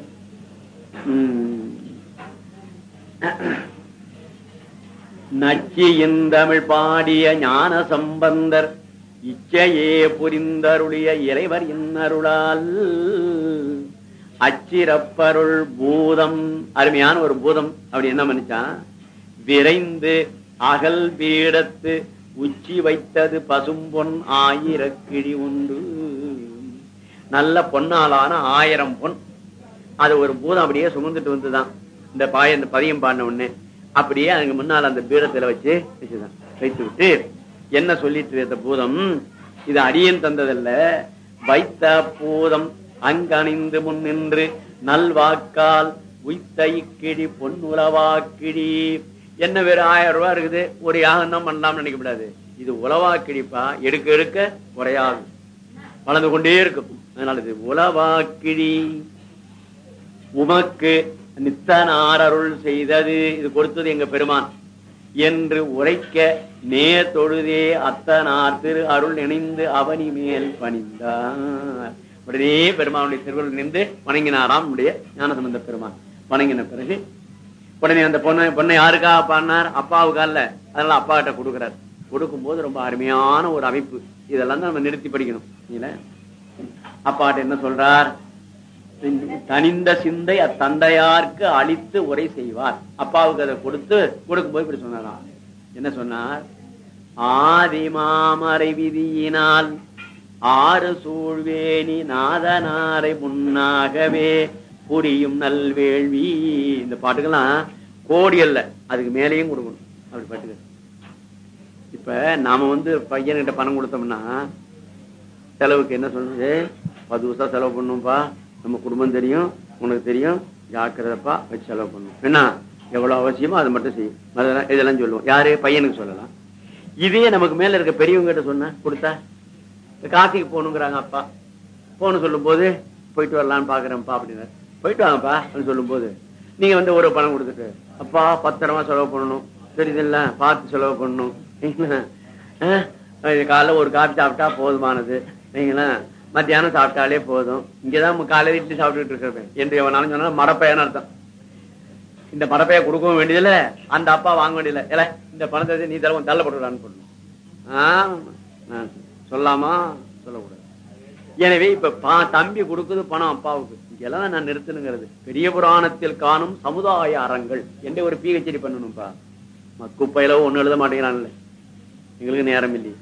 Speaker 1: நச்சி நச்சியின் தமிழ் பாடிய ஞான சம்பந்தர் இச்சையே புரிந்தருளிய இறைவர் இன்னருளால் அச்சிறப்பருள் பூதம். அருமையான ஒரு பூதம். அப்படி என்ன மன்னிச்சான் விரைந்து அகல் பீடத்து உச்சி வைத்தது பசும்பொன் ஆயிரக்கிழி உண்டு. நல்ல பொன்னாலான ஆயிரம் பொன். அது ஒரு பூதம் அப்படியே சுமந்துட்டு வந்துதான். இந்த பாய இந்த பதியம் பாடின உடனே அப்படியே அதுக்கு முன்னால் அந்த பீடத்துல வச்சு வச்சுதான். வைத்து விட்டு என்ன சொல்லிட்டு இந்த பூதம்? இது அடியன் தந்ததல்ல வைத்த பூதம். அங்கணிந்து முன் நின்று நல்வாக்கால் கிழி இக்கிடி பொன்னுலவாக்கிடி என்ன வேற ஆயிரம் ரூபாய் இருக்குது. ஒரு யாகம் தான் பண்ணலாம்னு நினைக்கக்கூடாது இது உலவாக்கிடிப்பா எடுக்க எடுக்க குறையாது. வளர்ந்து கொண்டே இருக்கும். அதனால இது உலவாக்கிடி உமக்கு நித்தனாரருள் செய்தது. இது கொடுத்தது எங்க பெருமான். என்று உரைக்க நே தொழுதே அத்தனார் திரு அருள் இணைந்து அவனி மேல் பணிந்தார். உடனே பெருமானுடைய திருவருள் நின்று வணங்கினாராம் உடைய ஞானசம்பந்த பெருமான். வணங்கின பிறகு உடனே அந்த பொண்ணை பொண்ணை யாருக்காக பாடினார் அப்பாவுக்கா இல்ல அதனால அப்பா கிட்ட கொடுக்கும் போது ரொம்ப அருமையான ஒரு அமைப்பு. இதெல்லாம் தான் நம்ம நிறுத்தி படிக்கணும். இல்ல? அப்பாட்ட என்ன சொல்றார்? தனிந்த சிந்தை அத்தந்தையார்க்கு அளித்து உரை செய்வார். அப்பாவுக்கு அதை கொடுத்து கொடுக்கும்போது இப்படி சொன்னாராம். என்ன சொன்னார்? ஆதி மாமரை விதியினால் ஆறு சூழ்வேணி நாதனாரை முன்னாகவே புரியும் நல்வேள்வி. இந்த பாட்டுக்கெல்லாம் கோடி அல்ல அதுக்கு மேலேயும் கொடுக்கணும். அப்படி பாட்டுக்கு. இப்ப நாம வந்து பையன்கிட்ட பணம் கொடுத்தோம்னா செலவுக்கு என்ன சொல்றது? பத்து வருஷம் செலவு பண்ணும்பா நம்ம குடும்பம் தெரியும் உனக்கு தெரியும் ஜாக்கிரதப்பா வச்சு செலவு பண்ணும் என்ன? எவ்வளவு அவசியமோ அதை மட்டும் செய்யும். அதெல்லாம் இதெல்லாம் சொல்லுவோம். யாரு? பையனுக்கு சொல்லலாம். இதே நமக்கு மேல இருக்க பெரியவங்க கிட்ட சொன்ன கொடுத்தா? காசிக்கு போகணுங்கிறாங்க அப்பா. போன சொல்லும் போது போயிட்டு வரலான்னு பாக்குறேன்ப்பா அப்படின்னு போயிட்டு வாங்கப்பா அப்படின்னு சொல்லும் போது நீங்க வந்து ஒரு பணம் கொடுத்துட்டு அப்பா பத்திரமா செலவு பண்ணணும். தெரியுதுல்ல பார்த்து செலவு பண்ணணும். இது காலைல ஒரு காப்பி சாப்பிட்டா போதுமானது. நீங்களா? மத்தியானம் சாப்பிட்டாலே போதும். இங்கதான் நம்ம காலையில இட்லி சாப்பிட்டுட்டு இருக்கிறேன் என்று எவனாலும் சொன்னா மடப்பையான்னு அர்த்தம். இந்த மடப்பைய கொடுக்கவும் வேண்டியதில்ல. அந்த அப்பா வாங்க வேண்டியதில்ல. இல்ல இந்த பணத்தை நீ தரவும் தள்ளப்பட்டுடான்னு சொல்லணும் ஆஹ் சொல்லாமா? சொல்லக்கூடாது. எனவே இப்ப பா- தம்பி கொடுக்குது பணம் அப்பாவுக்கு. இதெல்லாம் நான் நிறுத்தணுங்கிறது பெரிய புராணத்தில் காணும் சமுதாய அறங்கள். என்ற ஒரு பிஹெச்டி பண்ணணும்ப்பா குப்பையில ஒண்ணு எழுத மாட்டேங்கிறான்ல. எங்களுக்கு நேரம் இல்லையே.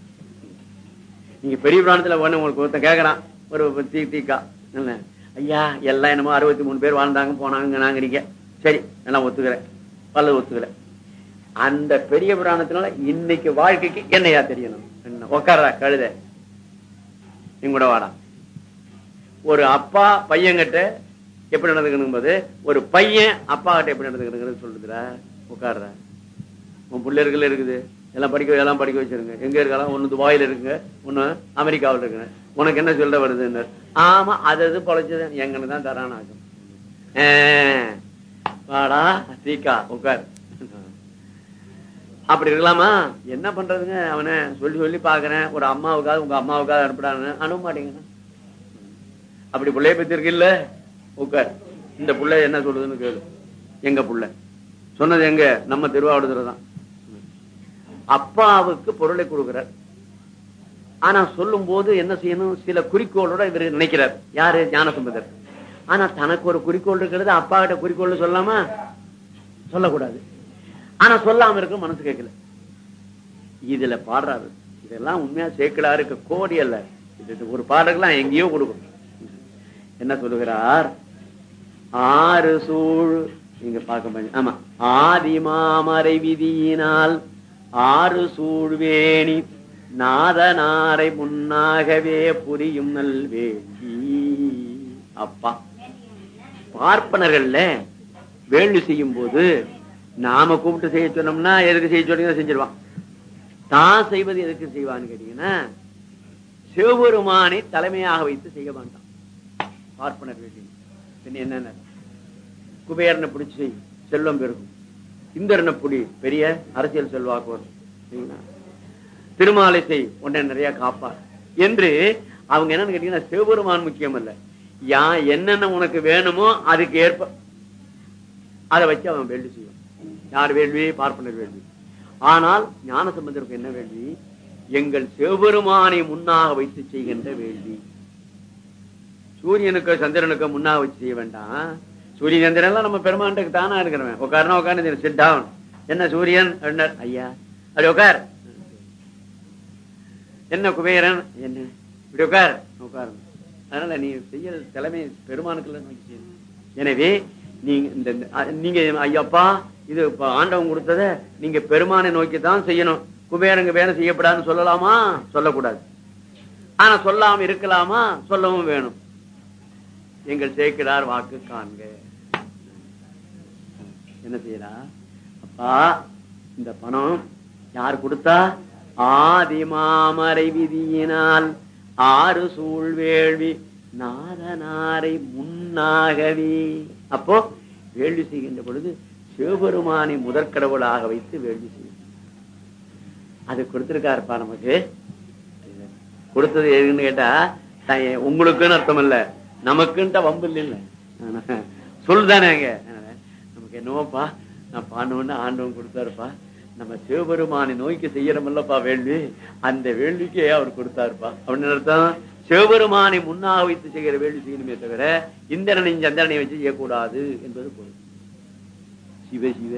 Speaker 1: நீங்க பெரிய புராணத்துல ஒண்ணு உங்களுக்கு ஒருத்தன் கேக்குறான். ஒரு தீ தீக்கா. இல்ல ஐயா எல்லாம் என்னமோ அறுபத்தி மூணு பேர் வாழ்ந்தாங்க போனாங்க நாங்க சரி எல்லாம் ஒத்துக்கிறேன். பல்லது ஒத்துக்கிறேன் அந்த பெரிய புராணத்தினால இன்னைக்கு வாழ்க்கைக்கு என்னையா தெரியணும்? உக்காரா கழுத. கூட வாடா. ஒரு அப்பா பையன்கிட்ட எப்படி நடந்துக்கணும் போது ஒரு பையன் அப்பா கிட்ட எப்படி நடந்துக்கணுங்கிறது சொல்லுதுடா. உட்கார்ற உன் பிள்ளைகள் இருக்குது. எல்லாம் படிக்க எல்லாம் படிக்க வச்சிருங்க. எங்க இருக்கலாம் ஒன்று துபாயில் இருக்குங்க. ஒன்று அமெரிக்காவில் இருக்குங்க. உனக்கு என்ன சொல்ல வருதுன்னு. ஆமா அது அது பொழைச்சது. எங்கன்னு தான் தரான் ஆகும் வாடா சீக்கா உட்கார் அப்படி இருக்கலாமா? என்ன பண்றதுங்க? அவனை சொல்லி சொல்லி பாக்குறேன் ஒரு அம்மாவுக்காவது உங்க அம்மாவுக்காவது அனுப்பிடான்னு அனுப்ப மாட்டேங்க. அப்படி பிள்ளைய பத்தி இல்ல? உட்கார். இந்த புள்ள என்ன சொல்லுதுன்னு கேளு. எங்க புள்ள? சொன்னது எங்க? நம்ம திருவாவூடுதுறை தான் அப்பாவுக்கு பொருளை கொடுக்கிறார். ஆனா சொல்லும் போது என்ன செய்யணும்? சில குறிக்கோளோட இவர் நினைக்கிறார். யாரு? ஞானசம்பந்தர். ஆனா தனக்கு ஒரு குறிக்கோள் இருக்கிறது அப்பா கிட்ட குறிக்கோள் சொல்லாமா சொல்லக்கூடாது. ஆனா சொல்லாம இருக்க மனசு கேட்கல இதுல பாடுறாரு. இதெல்லாம் உண்மையா சேர்க்கலா இருக்க கோடி அல்ல. இது ஒரு பாடலாம் எங்கேயோ கொடுக்கும். என்ன சொல்லுகிறார்? ஆறு சூழ் நீங்க பார்க்க ஆமா ஆதி மாமரை விதியினால் ஆறு சூழ்வேணி நாதனாரை முன்னாகவே புரியும் நல்வேண்டி அப்பா பார்ப்பனர்கள்ல வேள்வி செய்யும் போது நாம கூப்பிட்டு செய்ய சொன்னோம்னா எதுக்கு செய்ய சொன்னீங்க செஞ்சிருவான். தான் செய்வது எதுக்கு செய்வான்னு கேட்டீங்கன்னா சிவபெருமானை தலைமையாக வைத்து செய்ய வேண்டாம் பார்ப்பனர் வேண்டி என்னென்ன? குபேரனை பிடிச்சி செய் செல்வம் பெருகும். இந்திரனை புடி பெரிய அரசியல் செல்வாக்கு வரும். திருமாலை செய் உன்னை நிறைய காப்பார். என்று அவங்க என்னன்னு கேட்டீங்கன்னா சிவபெருமான் முக்கியம் அல்ல. யா என்னென்ன உனக்கு வேணுமோ அதுக்கு ஏற்ப அதை வச்சு அவன் வெள்ளி செய்வான். யார் வேள்வி? பார்ப்பனர் வேள்வி. ஆனால் ஞான சம்பந்தருக்கு என்ன வேள்வி? எங்கள் சிவபெருமானை முன்னாக வைத்து செய்கின்ற வேள்வி. சூரியனுக்கு சந்திரனுக்கு முன்னாக வச்சு செய்ய வேண்டாம். சூரிய சந்திரன் எல்லாம் நம்ம பெருமாண்டுக்கு தானா இருக்கிறவன். உட்காரணும் உட்காந்து சிட் டவுன் என்ன சூரியன்? ஐயா. அப்படி உட்கார். என்ன குபேரன்? என்ன? இப்படி உட்கார். உட்கார். அதனால நீ செய்ய தலைமை பெருமானுக்குள்ள நோக்கி செய்யணும் எனவே நீங்க இந்த நீங்க ஐயப்பா இது ஆண்டவன் கொடுத்தத நீங்க பெருமானை நோக்கி தான் செய்யணும். குபேரங்க வேலை செய்யப்படாதுன்னு சொல்லலாமா? சொல்லக்கூடாது. ஆனா சொல்லாம இருக்கலாமா? சொல்லவும் வேணும். எங்கள் சேர்க்கிறார் வாக்கு காண்க. என்ன செய்யறா? அப்பா இந்த பணம் யார் கொடுத்தா? ஆதிமாமரை விதியினால் ஆறு சூழ்வேள்வி நாதனாரை முன்னாகவே. அப்போ வேள்வி செய்கின்ற பொழுது சிவபெருமானை முதற்கடவுளாக வைத்து வேள்வி செய்யும். அது கொடுத்திருக்காருப்பா நமக்கு. கொடுத்தது எதுன்னு கேட்டா உங்களுக்குன்னு அர்த்தம் இல்ல நமக்குன்ட்ட வம்பு இல்ல சொல்லுதானேங்க நமக்கு என்னவோப்பா நான் பாண்டவன்னு ஆண்டவன் கொடுத்தாருப்பா. நம்ம சிவபெருமானை நோய்க்கு செய்யறமில்லப்பா வேள்வி. அந்த வேள்விக்கே அவர் கொடுத்தாருப்பா. அப்படின்னு அர்த்தம். சிவபெருமானை முன்னாக வைத்து செய்கிற வேள்வி செய்யணுமே தவிர இந்திரனை சந்திரனை வச்சு செய்யக்கூடாது என்பது பொருள். சிவ சிவ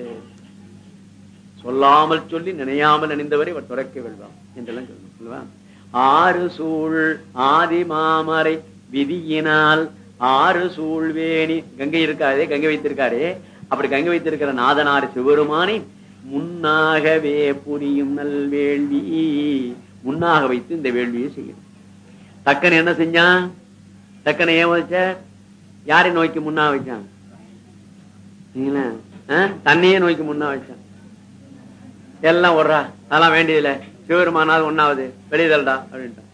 Speaker 1: சொல்லாமல் சொல்லி நினையாமல் நினைந்தவரை அவர் துறக்க வெல்வான் என்றெல்லாம் சொல்லணும் ஆறு சூழ் ஆதி மாமரை விதியினால் ஆறு சூழ்வேணி கங்கை இருக்காதே கங்கை வைத்திருக்காரே. அப்படி கங்கை வைத்திருக்கிற நாதனார் சிவருமானை முன்னாகவே புரியும் நல் வேள்வி முன்னாக வைத்து இந்த வேள்வியை செய்யும். தக்கன் என்ன செஞ்சான்? தக்கனை ஏன் வச்ச யாரை நோய்க்கு முன்னா வச்சான்? தன்னையே நோய்க்கு முன்னா வச்சான் எல்லாம் விடுறா அதெல்லாம் வேண்டியதில்லை. சிவருமானாவது ஒன்னாவது வெளியதல்டா அப்படின்ட்டான்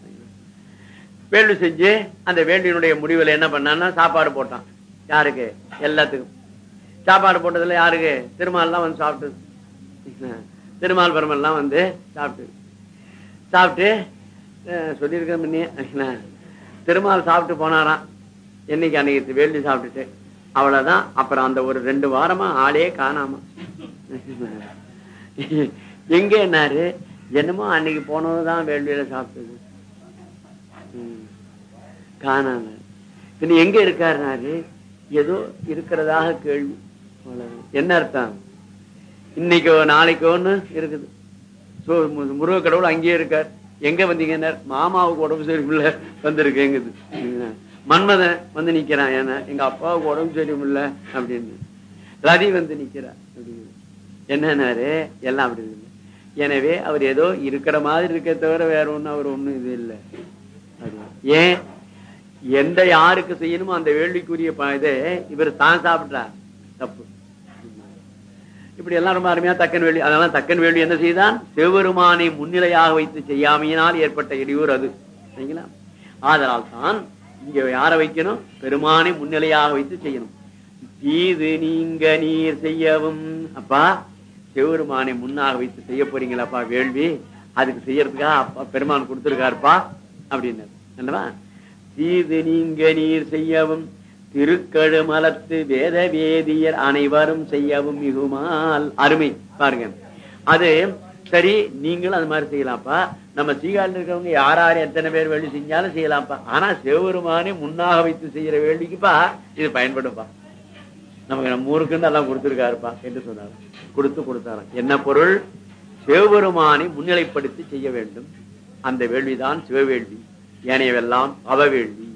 Speaker 1: வேள்வி செஞ்சு அந்த வேள்வியினுடைய முடிவில் என்ன பண்ணான்னா சாப்பாடு போட்டான். யாருக்கு? எல்லாத்துக்கும். சாப்பாடு போட்டதுல யாருக்கு? திருமால்லாம் வந்து சாப்பிட்டு திருமால் பெருமெல்லாம் வந்து சாப்பிட்டு. சாப்பிட்டு சொல்லியிருக்க முன்னே. திருமால் சாப்பிட்டு போனாராம். என்னைக்கு அன்னைக்கு வேள்வி சாப்பிட்டுட்டு அவ்வளவுதான். அப்புறம் அந்த ஒரு ரெண்டு வாரமா ஆளே காணாம. எங்க என்னாரு? என்னமோ அன்னைக்கு போனதுதான் வேள்வியில சாப்பிட்டது. காணாம. பின்ன எங்க இருக்காருனாரு? ஏதோ இருக்கிறதாக கேள்வி. என்ன அர்த்தம்? இன்னைக்கோ நாளைக்கோன்னு இருக்குது. சோ முருக கடவுள் அங்கேயே இருக்கார். எங்க வந்தீங்கன்னா மாமாவுக்கு உடம்பு சரியில்லை. வந்திருக்கேங்குது. மன்மதன் வந்து நிக்கிறான். ஏன்னா எங்க அப்பாவுக்கு உடம்பு சரியில்லை அப்படின்னு. ரவி வந்து நிக்கிறார். அப்படின்னு என்னன்னாரு? எல்லாம் அப்படி இல்லை எனவே அவர் ஏதோ இருக்கிற மாதிரி இருக்க தவிர வேற ஒண்ணும் அவர் ஒண்ணும் இது இல்லை. ஏன்? எந்த யாருக்கு செய்யணுமோ அந்த வேள்விக்குரிய இதை இவர் தான் சாப்பிட்டார் தப்பு. இப்படி எல்லாம் ரொம்ப அருமையா தக்கன் வேள்வி அதனால தக்கன் வேள்வி என்ன செய்தான்? சிவபெருமானை முன்னிலையாக வைத்து செய்யாமையினால் ஏற்பட்ட இடையூறு அது. சரிங்களா? ஆதலால் தான் இங்க யாரை வைக்கணும்? பெருமானை முன்னிலையாக வைத்து செய்யணும். தீது நீங்க நீர் செய்யவும். அப்பா சிவருமானை முன்னாக வைத்து செய்ய போறீங்களாப்பா வேள்வி? அதுக்கு செய்யறதுக்கா அப்பா பெருமான் கொடுத்திருக்காருப்பா அப்படின்னு அல்லவா? தீது நீங்க நீர் செய்யவும் திருக்கழுமலத்து வேத வேதியர் அனைவரும் செய்யவும் மிகுமால் அருமை. பாருங்க. அது சரி நீங்களும் அது மாதிரி செய்யலாம்ப்பா. நம்ம சீகாலில் இருக்கிறவங்க யார் எத்தனை பேர் வேள்வி செஞ்சாலும் செய்யலாம்ப்பா. ஆனா சிவபெருமானே முன்னாக வைத்து செய்யற வேள்விக்குப்பா இது பயன்படும்பா நமக்கு நம்ம ஊருக்கு எல்லாம் கொடுத்திருக்காருப்பா என்று சொன்னார். கொடுத்து கொடுத்தாராம். என்ன பொருள்? சிவபெருமானை முன்னிலைப்படுத்தி செய்ய வேண்டும். அந்த வேள்விதான் சிவவேள்வி. ஏனையவெல்லாம் அவவேள்வி.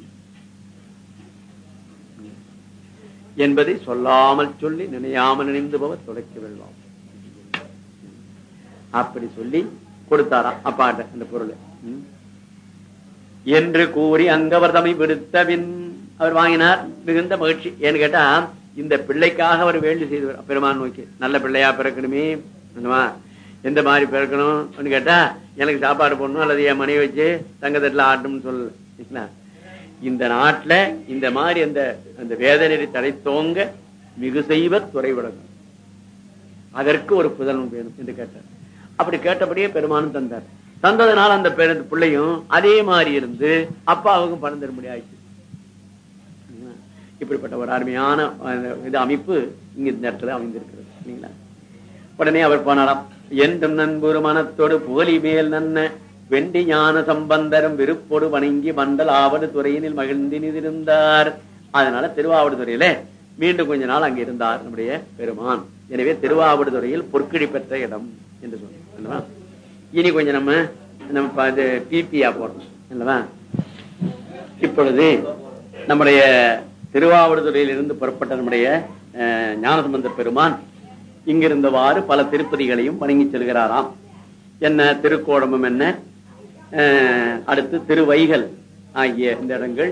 Speaker 1: என்பதை சொல்லாமல் சொல்லி நினையாமல் நினைந்து போக தொடக்கி வெல்வாம் அப்படி சொல்லி கொடுத்தாராம் அப்பாட்ட அந்த பொருளை. என்று கூறி அங்கவர் விடுத்த விடுத்தபின் அவர் வாங்கினார். மிகுந்த மகிழ்ச்சி. ஏன்னு கேட்டா இந்த பிள்ளைக்காக அவர் வேண்டி செய்தவர். பெருமான் நோக்கி நல்ல பிள்ளையா பிறக்கணுமே. எந்த மாதிரி பிறக்கணும்னு கேட்டா எனக்கு சாப்பாடு போடணும் அல்லது என் மனைவி வச்சு தங்கத்தட்டில் ஆட்டணும்னு சொல்லல. இந்த நாட்டுல இந்த மாதிரி அந்த அந்த வேதனை தடை தோங்க மிகு செய்வ துறை அதற்கு ஒரு புதல் வேணும் என்று கேட்டார். அப்படி கேட்டபடியே பெருமானும் தந்தார். தந்ததுனால அந்த பிள்ளையும் அதே மாதிரி இருந்து அப்பாவுக்கும் பணம் தரும்படி ஆயிடுச்சு இப்படிப்பட்ட ஒரு அருமையான இது அமைப்பு இங்க இந்த இடத்துல அமைந்திருக்கிறது இல்லைங்களா? உடனே அவர் போனாராம் என்றும் நண்புரு மனத்தோடு போலி மேல் நன்ன வெண்டி ஞான சம்பந்தரும் விருப்போடு வணங்கி மண்டல் ஆவடு துறையினில் மகிழ்ந்து நிதிருந்தார் அதனால திருவாவடுதுறையில மீண்டும் கொஞ்ச நாள் அங்க இருந்தார் நம்முடைய பெருமான். எனவே திருவாவடுதுறையில் பொற்கிழி பெற்ற இடம் என்று சொன்னோம் இனி கொஞ்சம் நம்ம நம்ம இது பிபியா போறோம் இல்லவா இப்பொழுது நம்முடைய திருவாவடுதுறையில் இருந்து புறப்பட்ட நம்முடைய ஞானசம்பந்த பெருமான் இங்கிருந்தவாறு பல திருப்பதிகளையும் வணங்கி செல்கிறாராம். என்ன திருக்கோடமும் என்ன? அடுத்து திருவைகள் ஆகிய இந்த இடங்கள்.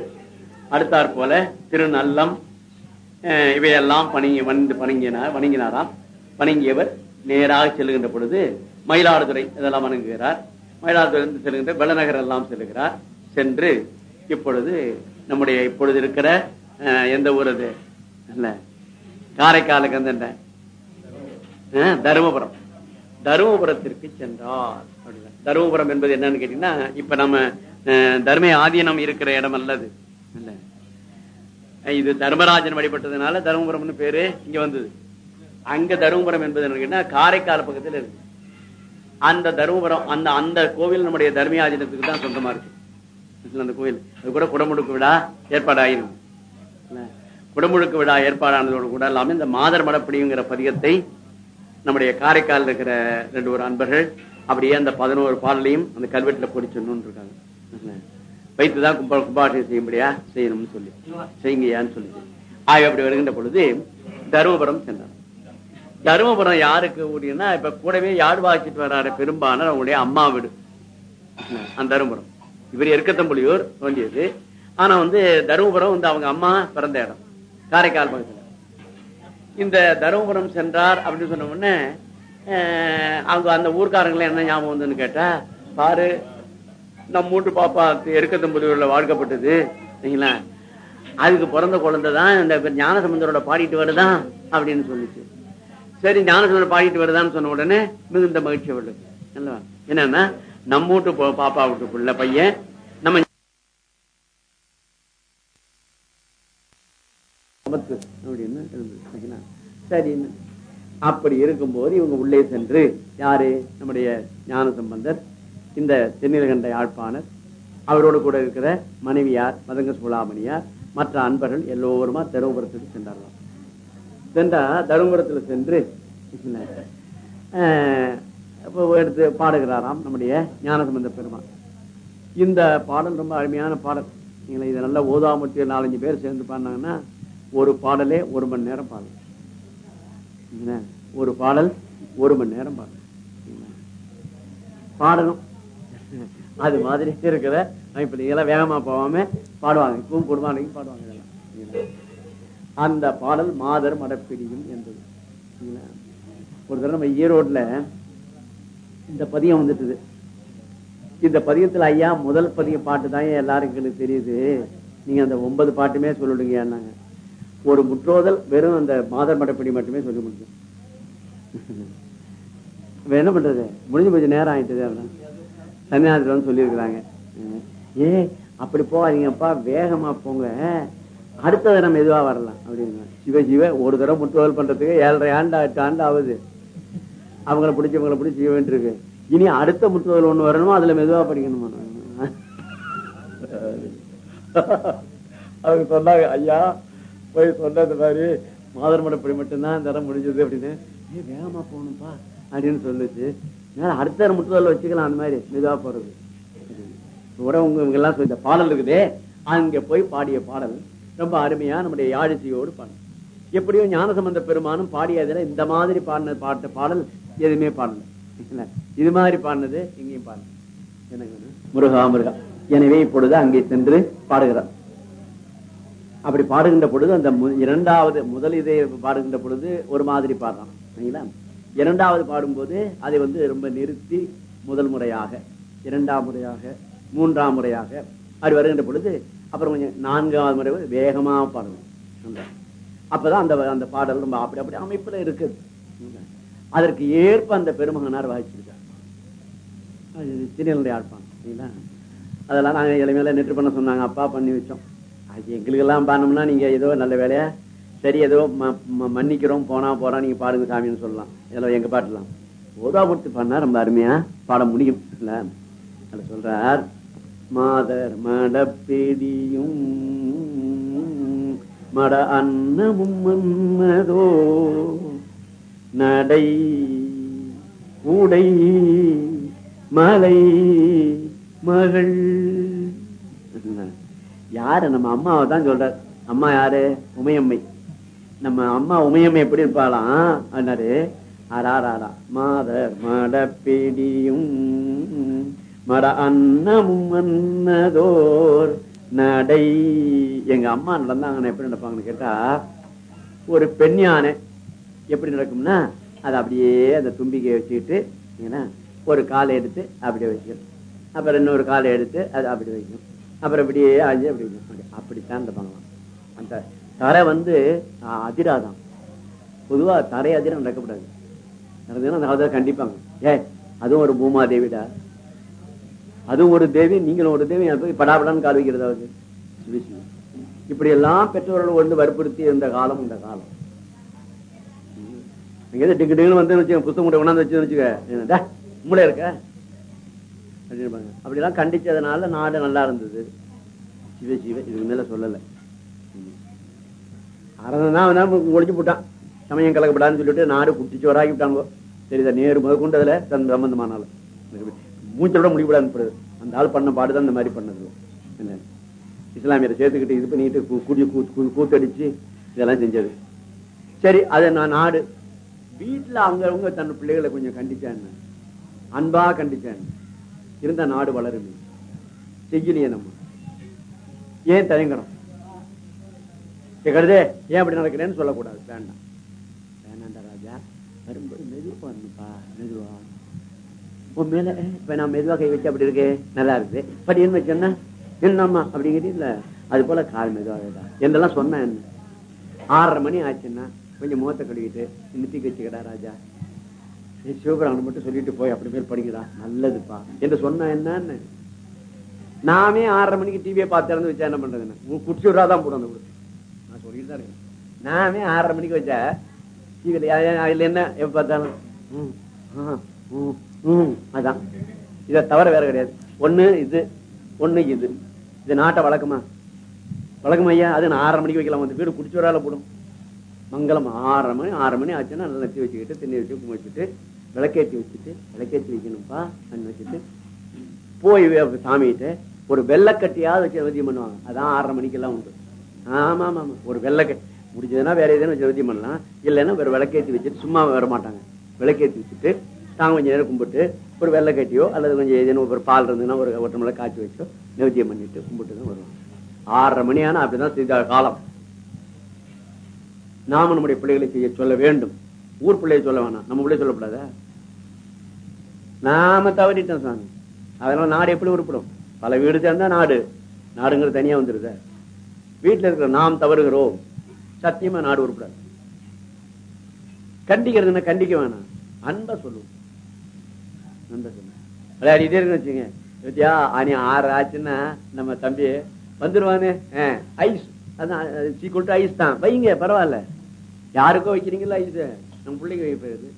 Speaker 1: அடுத்தாற் போல திருநல்லம் இவையெல்லாம் பணி வந்து பணிங்கினார் வணங்கினாராம். வணங்கியவர் நேராக செல்லுகின்ற பொழுது மயிலாடுதுறை இதெல்லாம் வணங்குகிறார். மயிலாடுதுறை செல்கின்ற வெள்ளநகர் எல்லாம் செல்கிறார் சென்று இப்பொழுது நம்முடைய இப்பொழுது இருக்கிற எந்த ஊர் அது? இல்ல. காரைக்காலுக்கு வந்து தருமபுரம். தருமபுரத்திற்கு சென்றார். அப்படின்னா. தருமபுரம் என்பது என்னன்னு கேட்டீங்கன்னா இப்ப நம்ம தர்ம ஆதீனம் இருக்கிற இடம் அல்லது இல்லை. இது தர்மராஜன் வழிபட்டதுனால தருமபுரம்னு பேரு இங்க வந்தது. அங்க தருமபுரம் என்பது என்ன காரைக்கால் பக்கத்துல இருக்கு. அந்த தருமபுரம் அந்த அந்த கோவில் நம்முடைய தர்மியாஜனத்துக்கு தான் சொந்தமா இருக்கு. அந்த கோவில். அது கூட குடமுழுக்கு விழா ஏற்பாடு குடமுழுக்கு விழா ஏற்பாடானதோடு கூட இல்லாம இந்த மாதர் மடப்பிடிங்கிற பதிகத்தை நம்முடைய காரைக்கால் இருக்கிற ரெண்டு ஒரு அன்பர்கள் அப்படியே அந்த பதினோரு பாடலையும் அந்த கல்வெட்டுல பொடிச்சணும்னு இருக்காங்க வைத்துதான் கும்ப செய்ய செய்யும்படியா? செய்யணும்னு சொல்லி. செய்யுங்கயான்னு சொல்லி. ஆக அப்படி வருகின்ற பொழுது தருமபுரம் சென்றார். தருமபுரம் யாருக்கு ஊடினா இப்ப கூடவே யார் வாசிட்டு வர்றாரு பெரும்பானர் அவங்களுடைய அம்மா வீடு. அந்த தருமபுரம். இவர் எருக்கத்தம்புலியூர் தோன்றியது. ஆனா வந்து தருமபுரம் வந்து அவங்க அம்மா பிறந்த இடம். காரைக்கால் பக்கத்துல இந்த தருமபுரம் சென்றார் அப்படின்னு சொன்ன உடனே அவங்க அந்த ஊர்க்காரங்களை என்ன ஞாபகம் வந்துன்னு கேட்டா பாரு நம்ம வீட்டு பாப்பா எருக்கத்தம்புலியூர்ல வாழ்க்கப்பட்டது சரிங்களா? அதுக்கு பிறந்த குழந்தை தான் இந்த ஞானசம்பந்தரோட பாடிட்டு வருதான் அப்படின்னு சொல்லிச்சு. சரி ஞானசம்பந்தர் பாடிட்டு வருதான்னு சொன்ன உடனே மிகுந்த மகிழ்ச்சி அவளுக்கு என்னன்னா நம்ம வீட்டு பாப்பா வீட்டுக்குள்ள பையன் நம்ம அப்படின்னு சரின்னு அப்படி இருக்கும்போது இவங்க உள்ளே சென்று யாரு? நம்முடைய ஞான சம்பந்தர் இந்த தென்னிலகண்ட யாழ்ப்பாணர் அவரோடு கூட இருக்கிற மனைவியார் மதங்க சுலாமணியார் மற்ற அன்பர்கள் எல்லோருமா தருமபுரத்துக்கு சென்றார்களாம். சென்றா தருமபுரத்துல சென்று இப்போ எடுத்து பாடுகிறாராம் நம்முடைய ஞானசம்பந்த பெருமான். இந்த பாடல் ரொம்ப அருமையான பாடல். நீங்களே இதை நல்லா ஓதாமட்டி நாலஞ்சு பேர் சேர்ந்து பாடினாங்கன்னா ஒரு பாடலே ஒரு மணி நேரம் பாடல் ஒரு பாடல் ஒரு மணி நேரம் பாடல் பாடணும். அது மாதிரி இருக்கிற இப்ப நீங்களாம் வேகமா போகாம பாடுவாங்க. இப்பவும் குடும்பம் பாடுவாங்க இதெல்லாம். அந்த பாடல் மாதர் மடப்பிடியும் என்பது. ஒரு தடவை நம்ம ஈரோட்ல இந்த பதியம் வந்துட்டுது. இந்த பதியத்துல ஐயா முதல் பதிய பாட்டு தான் எல்லாருக்கும் தெரியுது? நீங்க அந்த ஒன்பது பாட்டுமே சொல்லிடுங்க நாங்க ஒரு முற்றோதல் வெறும் அந்த மாதர் மடப்பிடி மட்டுமே சொல்லி முடியும் என்ன பண்றது? முடிஞ்சு கொஞ்சம் நேரம் ஆயிட்டுது அப்படின்னா சன்னியாசத்துல வந்து சொல்லியிருக்கிறாங்க. ஏ அப்படி போகாதீங்கப்பா வேகமா போங்க. அடுத்த தடவை மெதுவா வரலாம் அப்படின்னு. சிவ சிவ ஒரு தடவை முற்றுவல் பண்றதுக்கு ஏழரை ஆண்டு எட்டு ஆண்டு ஆகுது. அவங்கள பிடிச்சி இவங்களை பிடிச்சி செய்ய வேண்டியிருக்கு. இனி அடுத்த முற்றுவல் ஒண்ணு வரணுமோ அதுல மெதுவா படிக்கணுமா? அவங்க சொன்னாங்க ஐயா போய் சொன்னது மாதிரி மாதர் மடப்படி மட்டும்தான் தரம் முடிஞ்சது அப்படின்னு. ஏ வேகமா போகணும்ப்பா அப்படின்னு சொல்லுச்சு. அடுத்த முட்டுதல் வச்சுக்கலாம் அந்த மாதிரி மெதுவா போறது. கூட உங்க எல்லாம் இந்த பாடல் இருக்குதே அங்க போய் பாடிய பாடல். ரொம்ப அருமையா நம்முடைய யாழிசையோடு பாடல். எப்படியோ ஞானசம்பந்த பெருமானும் பாடியதுல இந்த மாதிரி பாடின பாட்ட பாடல் எதுவுமே பாடல. இது மாதிரி பாடினது இங்கேயும் பாடல. எனக்கு முருகா முருகா. எனவே இப்பொழுது அங்கே சென்று பாடுகிறார். அப்படி பாடுகின்ற பொழுது அந்த மு- இரண்டாவது முதல் இதை பாடுகின்ற பொழுது ஒரு மாதிரி பாடுறான். சரிங்களா? இரண்டாவது பாடும்போது அதை வந்து ரொம்ப நிறுத்தி முதல் முறையாக இரண்டாம் முறையாக மூன்றாம் முறையாக அப்படி வருகின்ற பொழுது அப்புறம் கொஞ்சம் நான்காவது முறை வந்து பாடணும் அப்போதான் அந்த அந்த பாடல் ரொம்ப அப்படி அப்படி அமைப்புல இருக்குது. அதற்கு ஏற்ப அந்த பெருமகனார் வாய்ச்சிருக்கார். அது திருநெல்வேலி சரிங்களா? அதெல்லாம் நாங்கள் இளமையில நெற்று பண்ண சொன்னாங்க அப்பா பண்ணி வச்சோம். அது எங்களுக்கெல்லாம் பண்ணோம்னா நீங்க ஏதோ நல்ல வேலையை சரி ஏதோ ம- ம- மன்னிக்கிறோம் போனா போறா நீங்க பாடுங்க சாமின்னு சொல்லலாம். இதெல்லாம் எங்க பாட்டுலாம். கொடுத்து பண்ணா ரொம்ப அருமையா பாட முடியும். இல்ல? சொல்றார் மாதர் மடப்பெடியும் மட அன்னமும் மன்னதோ நடை கூடை மலை மகள். யாரு? நம்ம அம்மாவை தான் சொல்றார். அம்மா யாரு? உமையம்மை. நம்ம அம்மா உமையம் எப்படி இருப்பாளாம் அண்ணாரு அடாராடா மாதர் மடப்பிடியும் மட அன்னமும் அன்னதோர் நடை. எங்க அம்மா நடந்தாங்கன்னா எப்படி நடப்பாங்கன்னு கேட்டா ஒரு பெண் யானை எப்படி நடக்கும்னா அதை அப்படியே அந்த தும்பிக்கையை வச்சுக்கிட்டு ஏன்னா ஒரு காலை எடுத்து அப்படியே வைக்கணும். அப்புறம் இன்னொரு காலை எடுத்து அது அப்படி வைக்கணும். அப்புறம் இப்படியே அஞ்சு அப்படி வைக்கணும். அப்படி- அப்படித்தான் இந்த பண்ணலாம் அந்த தரை வந்து ஆ, அதிராதான் பொதுவா தரை அதிரம் நடக்கப்படாது. நடந்ததுன்னா அந்த காலத்துல கண்டிப்பாங்க. ஏ அதுவும் ஒரு பூமா தேவிடா. அதுவும் ஒரு தேவி நீங்களும் ஒரு தேவி எனக்கு போய் படாபடான்னு கால் வைக்கிறதாவது சிவ இப்படி எல்லாம் பெற்றோர்கள் வந்து வற்புறுத்தி இருந்த காலம் இந்த காலம். அங்கே டிக்கு டிக்குன்னு வந்து வச்சுக்க புத்தகம் கூட கொண்டாந்து வச்சு வச்சுக்க. என்னடா மூளை இருக்க? அப்படின்பாங்க அப்படிலாம் கண்டிச்சதுனால நாடு நல்லா இருந்தது. சிவ சிவ இதுக்கு மேல சொல்லல. அரசன் ஒழிச்சு போட்டான். சமயம் கலக்கப்படாதுன்னு சொல்லிட்டு நாடு குட்டிச்சு வராகி விட்டாங்க சரிதா நேரு முதல் கொண்டு அதுல தன் சம்பந்தமானாலும் மூச்சலோட முடிவுடாது அந்த ஆள் பண்ண பாடுதான் இந்த மாதிரி பண்ணது. என்ன? இஸ்லாமியரை சேர்த்துக்கிட்டு இது பண்ணிட்டு குடி கூடி கூ- கூத்தடிச்சு இதெல்லாம் செஞ்சது. சரி அது நான் நாடு. வீட்டில் அங்கவங்க தன் பிள்ளைகளை கொஞ்சம் கண்டிச்சான்னு அன்பா கண்டிச்சேன் இருந்த நாடு வளருமே. செய்யலையே நம்ம. ஏன் தயங்கணும்? கருதே ஏன் அப்படி நடக்கிறேன்னு சொல்லக்கூடாது. வேண்டாம். வேணாண்டா ராஜா. வரும்போது மெதுவா வரணுப்பா மெதுவா. உன் மேல இப்ப நான் மெதுவா கை வச்சு அப்படி இருக்கே. நல்லா இருக்குது. என்ன வச்சோன்னா என்னம்மா அப்படிங்கிறது இல்ல அது போல கால் மெதுவா என்னெல்லாம் என்றெல்லாம் சொன்னேன் என்ன? ஆறரை மணி ஆச்சுன்னா கொஞ்சம் முகத்தை கழுவிட்டு நிறுத்தி வச்சுக்கடா ராஜா. ஏய், சிவபிராமன் மட்டும் சொல்லிட்டு போய் அப்படி பேர் படிக்கிறா நல்லதுப்பா. என்று சொன்ன என்னன்னு? நாமே ஆறரை மணிக்கு டிவியை பார்த்து இறந்து வச்சா என்ன பண்றதுன்னு? குடிச்சு விடாதான் போடும் அந்த குடிச்சு சொல்லிட்டு தான் இருக்கேன் ஆறரை மணிக்கு வச்சா டிவியில் அதுல என்ன எப்ப பார்த்தாலும்? அதான். இதை தவிர வேற கிடையாது. ஒண்ணு இது ஒண்ணு இது. இது நாட்டை வழக்கமா? வழக்கம் ஐயா அது நான் ஆறரை மணிக்கு வைக்கலாம். வந்து வீடு குடிச்சு வரால போடும். மங்களம் ஆறரை மணி ஆறு மணி ஆச்சுன்னா நல்லா நச்சு வச்சுக்கிட்டு தண்ணி வச்சு கும்பி வச்சுட்டு விளக்கேற்றி வச்சுட்டு விளக்கேற்றி வைக்கணும்ப்பா அப்படின்னு வச்சுட்டு போய் சாமிகிட்ட ஒரு வெள்ளக்கட்டியாவது வச்சு நிவத்தியம் பண்ணுவாங்க. அதான் ஆறரை மணிக்கெல்லாம் உண்டு. ஆமா ஆமா ஆமா ஒரு வெள்ளக்கட்டி முடிஞ்சதுன்னா வேற எதுவும் வச்சு பண்ணலாம். இல்லைன்னா வேற விளக்கேற்றி வச்சுட்டு சும்மா வர மாட்டாங்க. விளக்கேற்றி வச்சுட்டு நாங்கள் கொஞ்சம் நேரம் கும்பிட்டு ஒரு வெள்ளைக்கட்டியோ அல்லது கொஞ்சம் ஏதேனும் ஒரு பால் இருந்ததுன்னா ஒரு ஒட்டமலை காய்ச்சி வச்சோ நிவத்தியம் பண்ணிட்டு கும்பிட்டு தான் வருவாங்க ஆறரை மணி ஆனா அப்படிதான் செய்த காலம். நாம நம்முடைய பிள்ளைகளை செய்ய சொல்ல வேண்டும். ஊர் பிள்ளைய சொல்ல வேணாம். நம்ம பிள்ளைய சொல்லக்கூடாதா? நாம தவறிட்டோம் சாமி. அதனால நாடு எப்படி உருப்படும்? பல வீடு சேர்ந்தா நாடு. நாடுங்கிறது தனியா வந்துருதா. வீட்டுல இருக்கிற நாம் தவறுகிறோம். சத்தியமா நாடு உருப்படாது கண்டிக்கிறதுன்னா கண்டிக்க வேணாம். அன்பா சொல்லுவோம். அன்பா சொல்லுவோம். விளையாடிட்டே இருக்கு வச்சுங்க வித்தியா அனி ஆறு ஆச்சுன்னா நம்ம தம்பி வந்துருவானே. ஐஸ். அதான் சீக்கிரம் ஐஸ் தான். வைங்க பரவாயில்ல. யாருக்கோ வைக்கிறீங்களா ஐஸ். நம்ம பிள்ளைங்க வைப்பது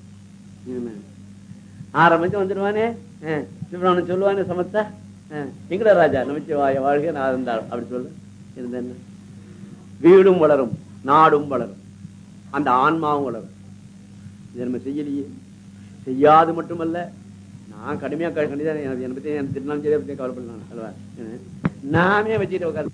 Speaker 1: ஆரம்பிச்சு வந்துடுவானே சிவராமன் சொல்லுவானே சமத்தா. எங்கடா ராஜா? நமச்சு வாழ்க நான் இருந்தாள் அப்படி சொல்லு. இருந்தேன்னு வீடும் வளரும் நாடும் வளரும் அந்த ஆன்மாவும் வளரும். இதை நம்ம செய்யலையே. செய்யாது மட்டுமல்ல நான் கடுமையா கண்டிதான் என்னை பத்தி எனக்கு திருநாள் சரி பத்தி கவலைப்படலாம் அல்லவா நாமே வச்சுட்டு உட்காந்து